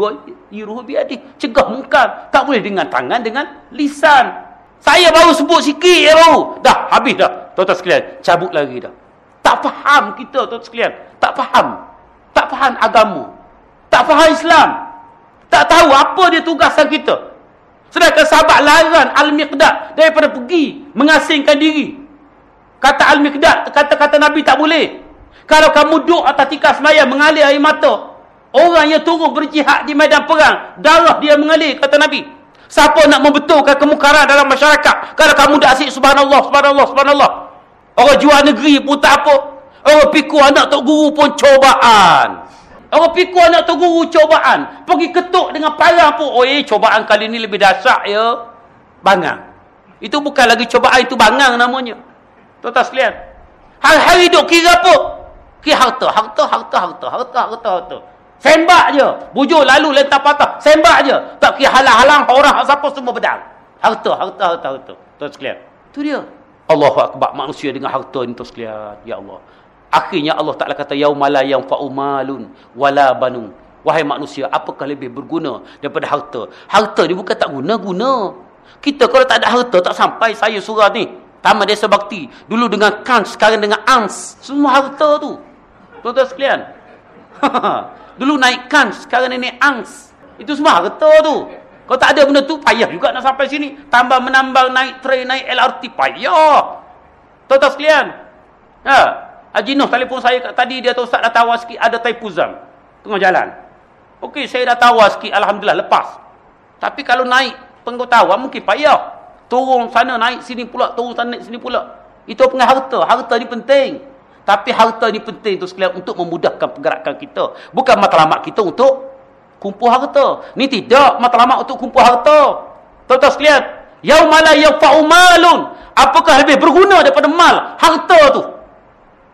yuruhu biadi. Cegah mungkar tak boleh dengan tangan dengan lisan. Saya baru sebut sikit ya baru. Dah habis dah. Tuan-tuan sekalian, cabut lagi dah. Tak faham kita tuan-tuan sekalian. Tak faham. Tak faham agama. Tak faham Islam. Tak tahu apa dia tugasan kita. Sedangkan sahabat larang Al-Miqdad daripada pergi mengasingkan diri. Kata Al-Miqdad, kata-kata Nabi tak boleh. Kalau kamu duduk atas tikar semaya mengalir air mata. Orang yang turun berjihad di medan perang. Darah dia mengalir, kata Nabi. Siapa nak membetulkan kemukaran dalam masyarakat? Kalau kamu dah asyik subhanallah, subhanallah, subhanallah. Orang jual negeri pun tak apa. Orang pikul anak tok guru pun cobaan. Orang pikul anak tu guru cobaan. Pergi ketuk dengan parang pun. Eh, cobaan kali ni lebih dahsyat ya. Bangang. Itu bukan lagi cobaan, itu bangang namanya. Tuan-tuan sekalian. Hari-hari duk kira apa? Kira harta, harta, harta, harta, harta, harta, harta. Sembak je. Bujur lalu lentah patah. Sembak je. Tak kira halang-halang orang siapa semua pedang. Harta, harta, harta, harta. Tuan sekalian. Itu dia. Allahu Akbar manusia dengan harta ni tuan sekalian. Ya Allah. Akhirnya Allah Taala kata yaumala yang faumalun wala banun. Wahai manusia, apakah lebih berguna daripada harta? Harta ni bukan tak guna, guna. Kita kalau tak ada harta tak sampai saya surah ni. Taman Desa Bakti. Dulu dengan kans, sekarang dengan ans. Semua harta tu. Tuan-tuan sekalian. [laughs] Dulu naik kans, sekarang ini ans. Itu semua harta tu. Kalau tak ada benda tu, payah juga nak sampai sini. Tambah menambah naik train, naik LRT, payah. Tuan-tuan sekalian. Ha. Haji Noh telefon saya tadi dia tahu Ustaz dah tawar sikit ada taipuzam tengah jalan. Okey saya dah tawar sikit alhamdulillah lepas. Tapi kalau naik pengetahuan mungkin payah. Turun sana naik sini pula, turun sana naik sini pula. Itu pengen harta. Harta ni penting. Tapi harta ni penting tu sekalian untuk memudahkan pergerakan kita. Bukan matlamat kita untuk kumpul harta. Ni tidak matlamat untuk kumpul harta. Tuan-tuan sekalian, yaumala yafa'u malun. Apakah lebih berguna daripada mal? Harta tu.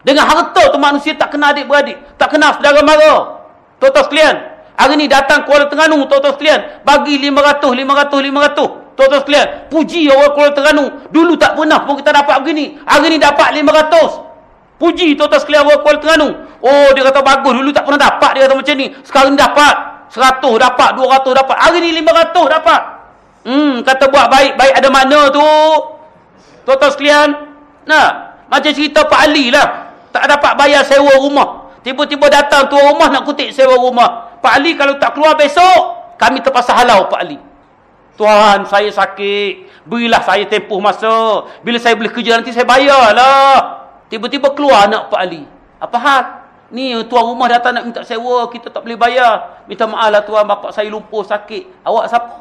Dengan harta tu manusia tak kena adik-beradik. Tak kena saudara mara. Tuan-tuan sekalian. Hari ni datang Kuala Terengganu. Tuan-tuan sekalian. Bagi 500, 500, 500. Tuan-tuan sekalian. Puji orang Kuala Terengganu. Dulu tak pernah pun kita dapat begini. Hari ni dapat 500. Puji tuan-tuan sekalian orang Kuala Terengganu. Oh dia kata bagus. Dulu tak pernah dapat. Dia kata macam ni. Sekarang ni dapat. 100 dapat. 200 dapat. Hari ni 500 dapat. Hmm, kata buat baik. Baik ada mana tu? Tuan-tuan sekalian. Nah, macam cerita Pak Ali lah tak dapat bayar sewa rumah. Tiba-tiba datang tuan rumah nak kutip sewa rumah. Pak Ali kalau tak keluar besok, Kami terpaksa halau Pak Ali. Tuhan, saya sakit. Berilah saya tempoh masa. Bila saya boleh kerja nanti saya bayarlah. Tiba-tiba keluar anak Pak Ali. Apa hal? Ni tuan rumah datang nak minta sewa. Kita tak boleh bayar. Minta maaf lah tuan. Bapak saya lumpuh sakit. Awak siapa?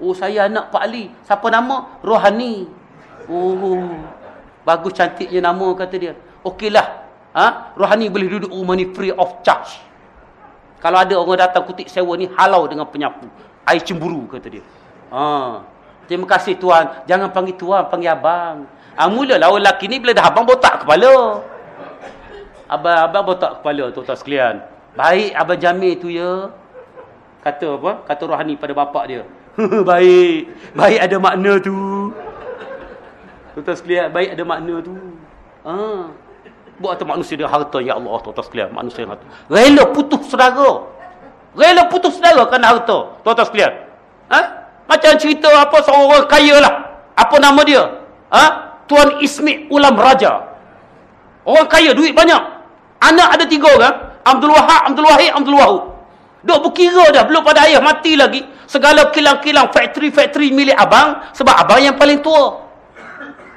Oh, saya anak Pak Ali. Siapa nama? Rohani. Oh, bagus cantiknya nama kata dia. Okeylah. Ha? Rohani boleh duduk rumah ni free of charge. Kalau ada orang datang kutik sewa ni, halau dengan penyapu. Air cemburu, kata dia. Ha. Terima kasih tuan. Jangan panggil tuan, panggil abang. Ha, mulalah orang lelaki ni bila dah abang botak kepala. Abang-abang botak kepala, tuan-tuan sekalian. Baik abang Jamil tu ya. Kata apa? Kata rohani pada bapak dia. [laughs] baik. Baik ada makna tu. Tuan-tuan sekalian, baik ada makna tu. Ha. Buat atas manusia dengan harta. Ya Allah, tuan-tuan sekalian. Manusia harta. Rela putus saudara. Rela putus saudara kerana harta. Tuan-tuan sekalian. Macam cerita apa seorang orang kaya lah. Apa nama dia? Ha? Tuan Ismi Ulam Raja. Orang kaya, duit banyak. Anak ada tiga orang. Abdul Wahab, Abdul Wahid, Abdul Wahub. Duk berkira dah. Belum pada ayah mati lagi. Segala kilang-kilang factory-factory milik abang. Sebab abang yang paling tua.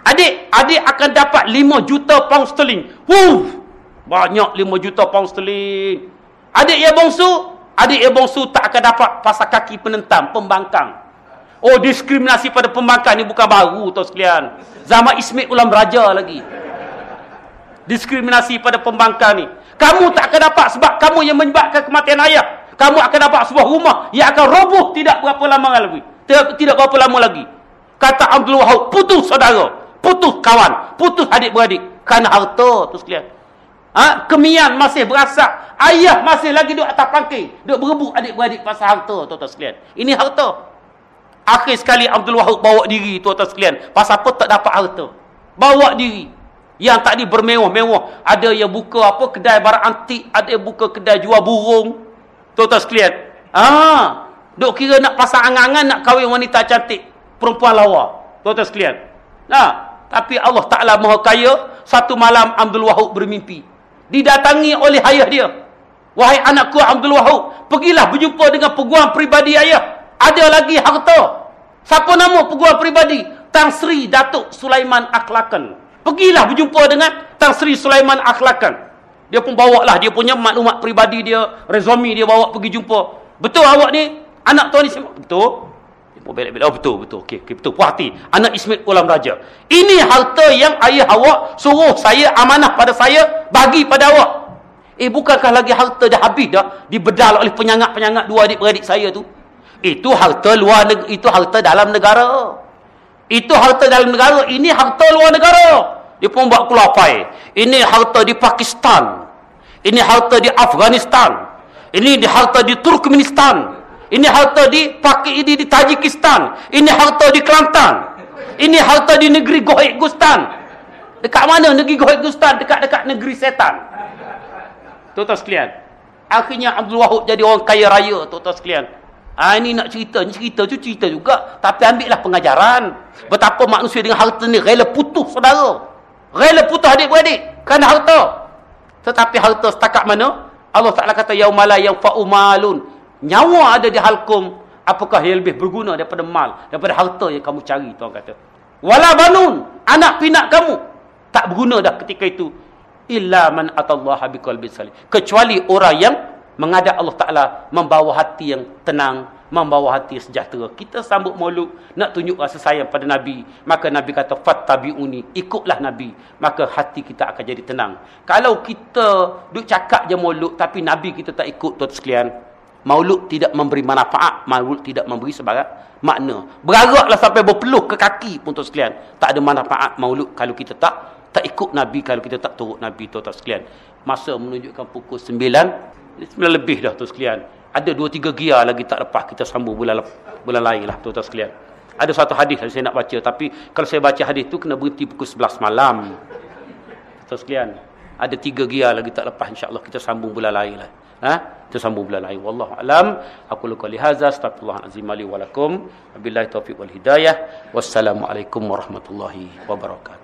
Adik, adik akan dapat 5 juta pound sterling. Wuh! Banyak 5 juta pound sterling. Adik yang bongsu, adik yang bongsu tak akan dapat pasal kaki penentam, pembangkang. Oh, diskriminasi pada pembangkang ni bukan baru, tuan sekalian. Zaman Ismail Ulam Raja lagi. Diskriminasi pada pembangkang ni. Kamu tak akan dapat sebab kamu yang menyebabkan kematian ayah. Kamu akan dapat sebuah rumah yang akan roboh tidak berapa lama lagi. Tidak, tidak berapa lama lagi. Kata Abdul Wahab, putus saudara putus kawan, putus adik-beradik kerana harta tu sekalian. Ha? Kemian masih berasak, ayah masih lagi duduk atas pangking, duduk berebut adik-beradik pasal harta tuan-tuan sekalian. Ini harta. Akhir sekali Abdul Wahab bawa diri tuan-tuan sekalian, pasal apa tak dapat harta. Bawa diri. Yang tadi bermewah-mewah, ada yang buka apa kedai barang antik, ada yang buka kedai jual burung. Tuan-tuan sekalian. Ah, duk kira nak pasang angan-angan nak kahwin wanita cantik, perempuan lawa. Tuan-tuan sekalian. Nah, tapi Allah Ta'ala maha kaya. Satu malam Abdul Wahab bermimpi. Didatangi oleh ayah dia. Wahai anakku Abdul Wahab. Pergilah berjumpa dengan peguam pribadi ayah. Ada lagi harta. Siapa nama peguam pribadi? Tang Sri Datuk Sulaiman Akhlakan. Pergilah berjumpa dengan Tang Sri Sulaiman Akhlakan. Dia pun bawa lah dia punya maklumat pribadi dia. Resume dia bawa pergi jumpa. Betul awak ni? Anak tuan ni? Betul. Oh, belak-belak. Oh, betul, betul. Okey, okay, betul. Puas hati. Anak Ismail Ulam Raja. Ini harta yang ayah awak suruh saya amanah pada saya bagi pada awak. Eh, bukankah lagi harta dah habis dah dibedal oleh penyangat-penyangat dua adik-beradik saya tu? Itu harta luar negara, itu harta dalam negara. Itu harta dalam negara, ini harta luar negara. Dia pun buat file. Ini harta di Pakistan. Ini harta di Afghanistan. Ini di harta di Turkmenistan. Ini harta di pakai ini di Tajikistan. Ini harta di Kelantan. Ini harta di negeri Gohek Gustan. Dekat mana negeri Gohek Gustan? Dekat-dekat negeri setan. Tuan-tuan sekalian. Akhirnya Abdul Wahab jadi orang kaya raya, tuan-tuan sekalian. Ha, ini nak cerita, ini cerita tu cerita juga. Tapi ambillah pengajaran. Betapa manusia dengan harta ni rela putus saudara. Rela putus adik-beradik. Kerana harta. Tetapi harta setakat mana? Allah Ta'ala kata, Yaumala yang fa'umalun nyawa ada di halkum apakah yang lebih berguna daripada mal daripada harta yang kamu cari tuan kata wala banun anak pinak kamu tak berguna dah ketika itu illa man atallaha biqalbin salim kecuali orang yang menghadap Allah Taala membawa hati yang tenang membawa hati sejahtera kita sambut maulud nak tunjuk rasa sayang pada nabi maka nabi kata fattabiuni ikutlah nabi maka hati kita akan jadi tenang kalau kita duk cakap je maulud tapi nabi kita tak ikut tuan sekalian Maulud tidak memberi manfaat, maulud tidak memberi sebarang makna. Beragaklah sampai berpeluh ke kaki pun tuan sekalian. Tak ada manfaat maulud kalau kita tak tak ikut Nabi, kalau kita tak turut Nabi tuan sekalian. Masa menunjukkan pukul 9, 9 lebih dah tuan sekalian. Ada 2 3 gia lagi tak lepas kita sambung bulan bulan lain lah tuan sekalian. Ada satu hadis yang saya nak baca tapi kalau saya baca hadis tu kena berhenti pukul 11 malam. Tuan sekalian, ada 3 gia lagi tak lepas insya-Allah kita sambung bulan lain lah. Ha? Kita sambung bulan lain. Wallahu alam. Aku luka lihaza. Astagfirullah azim ali walakum. Wabillahi taufiq wal hidayah. Wassalamualaikum warahmatullahi wabarakatuh.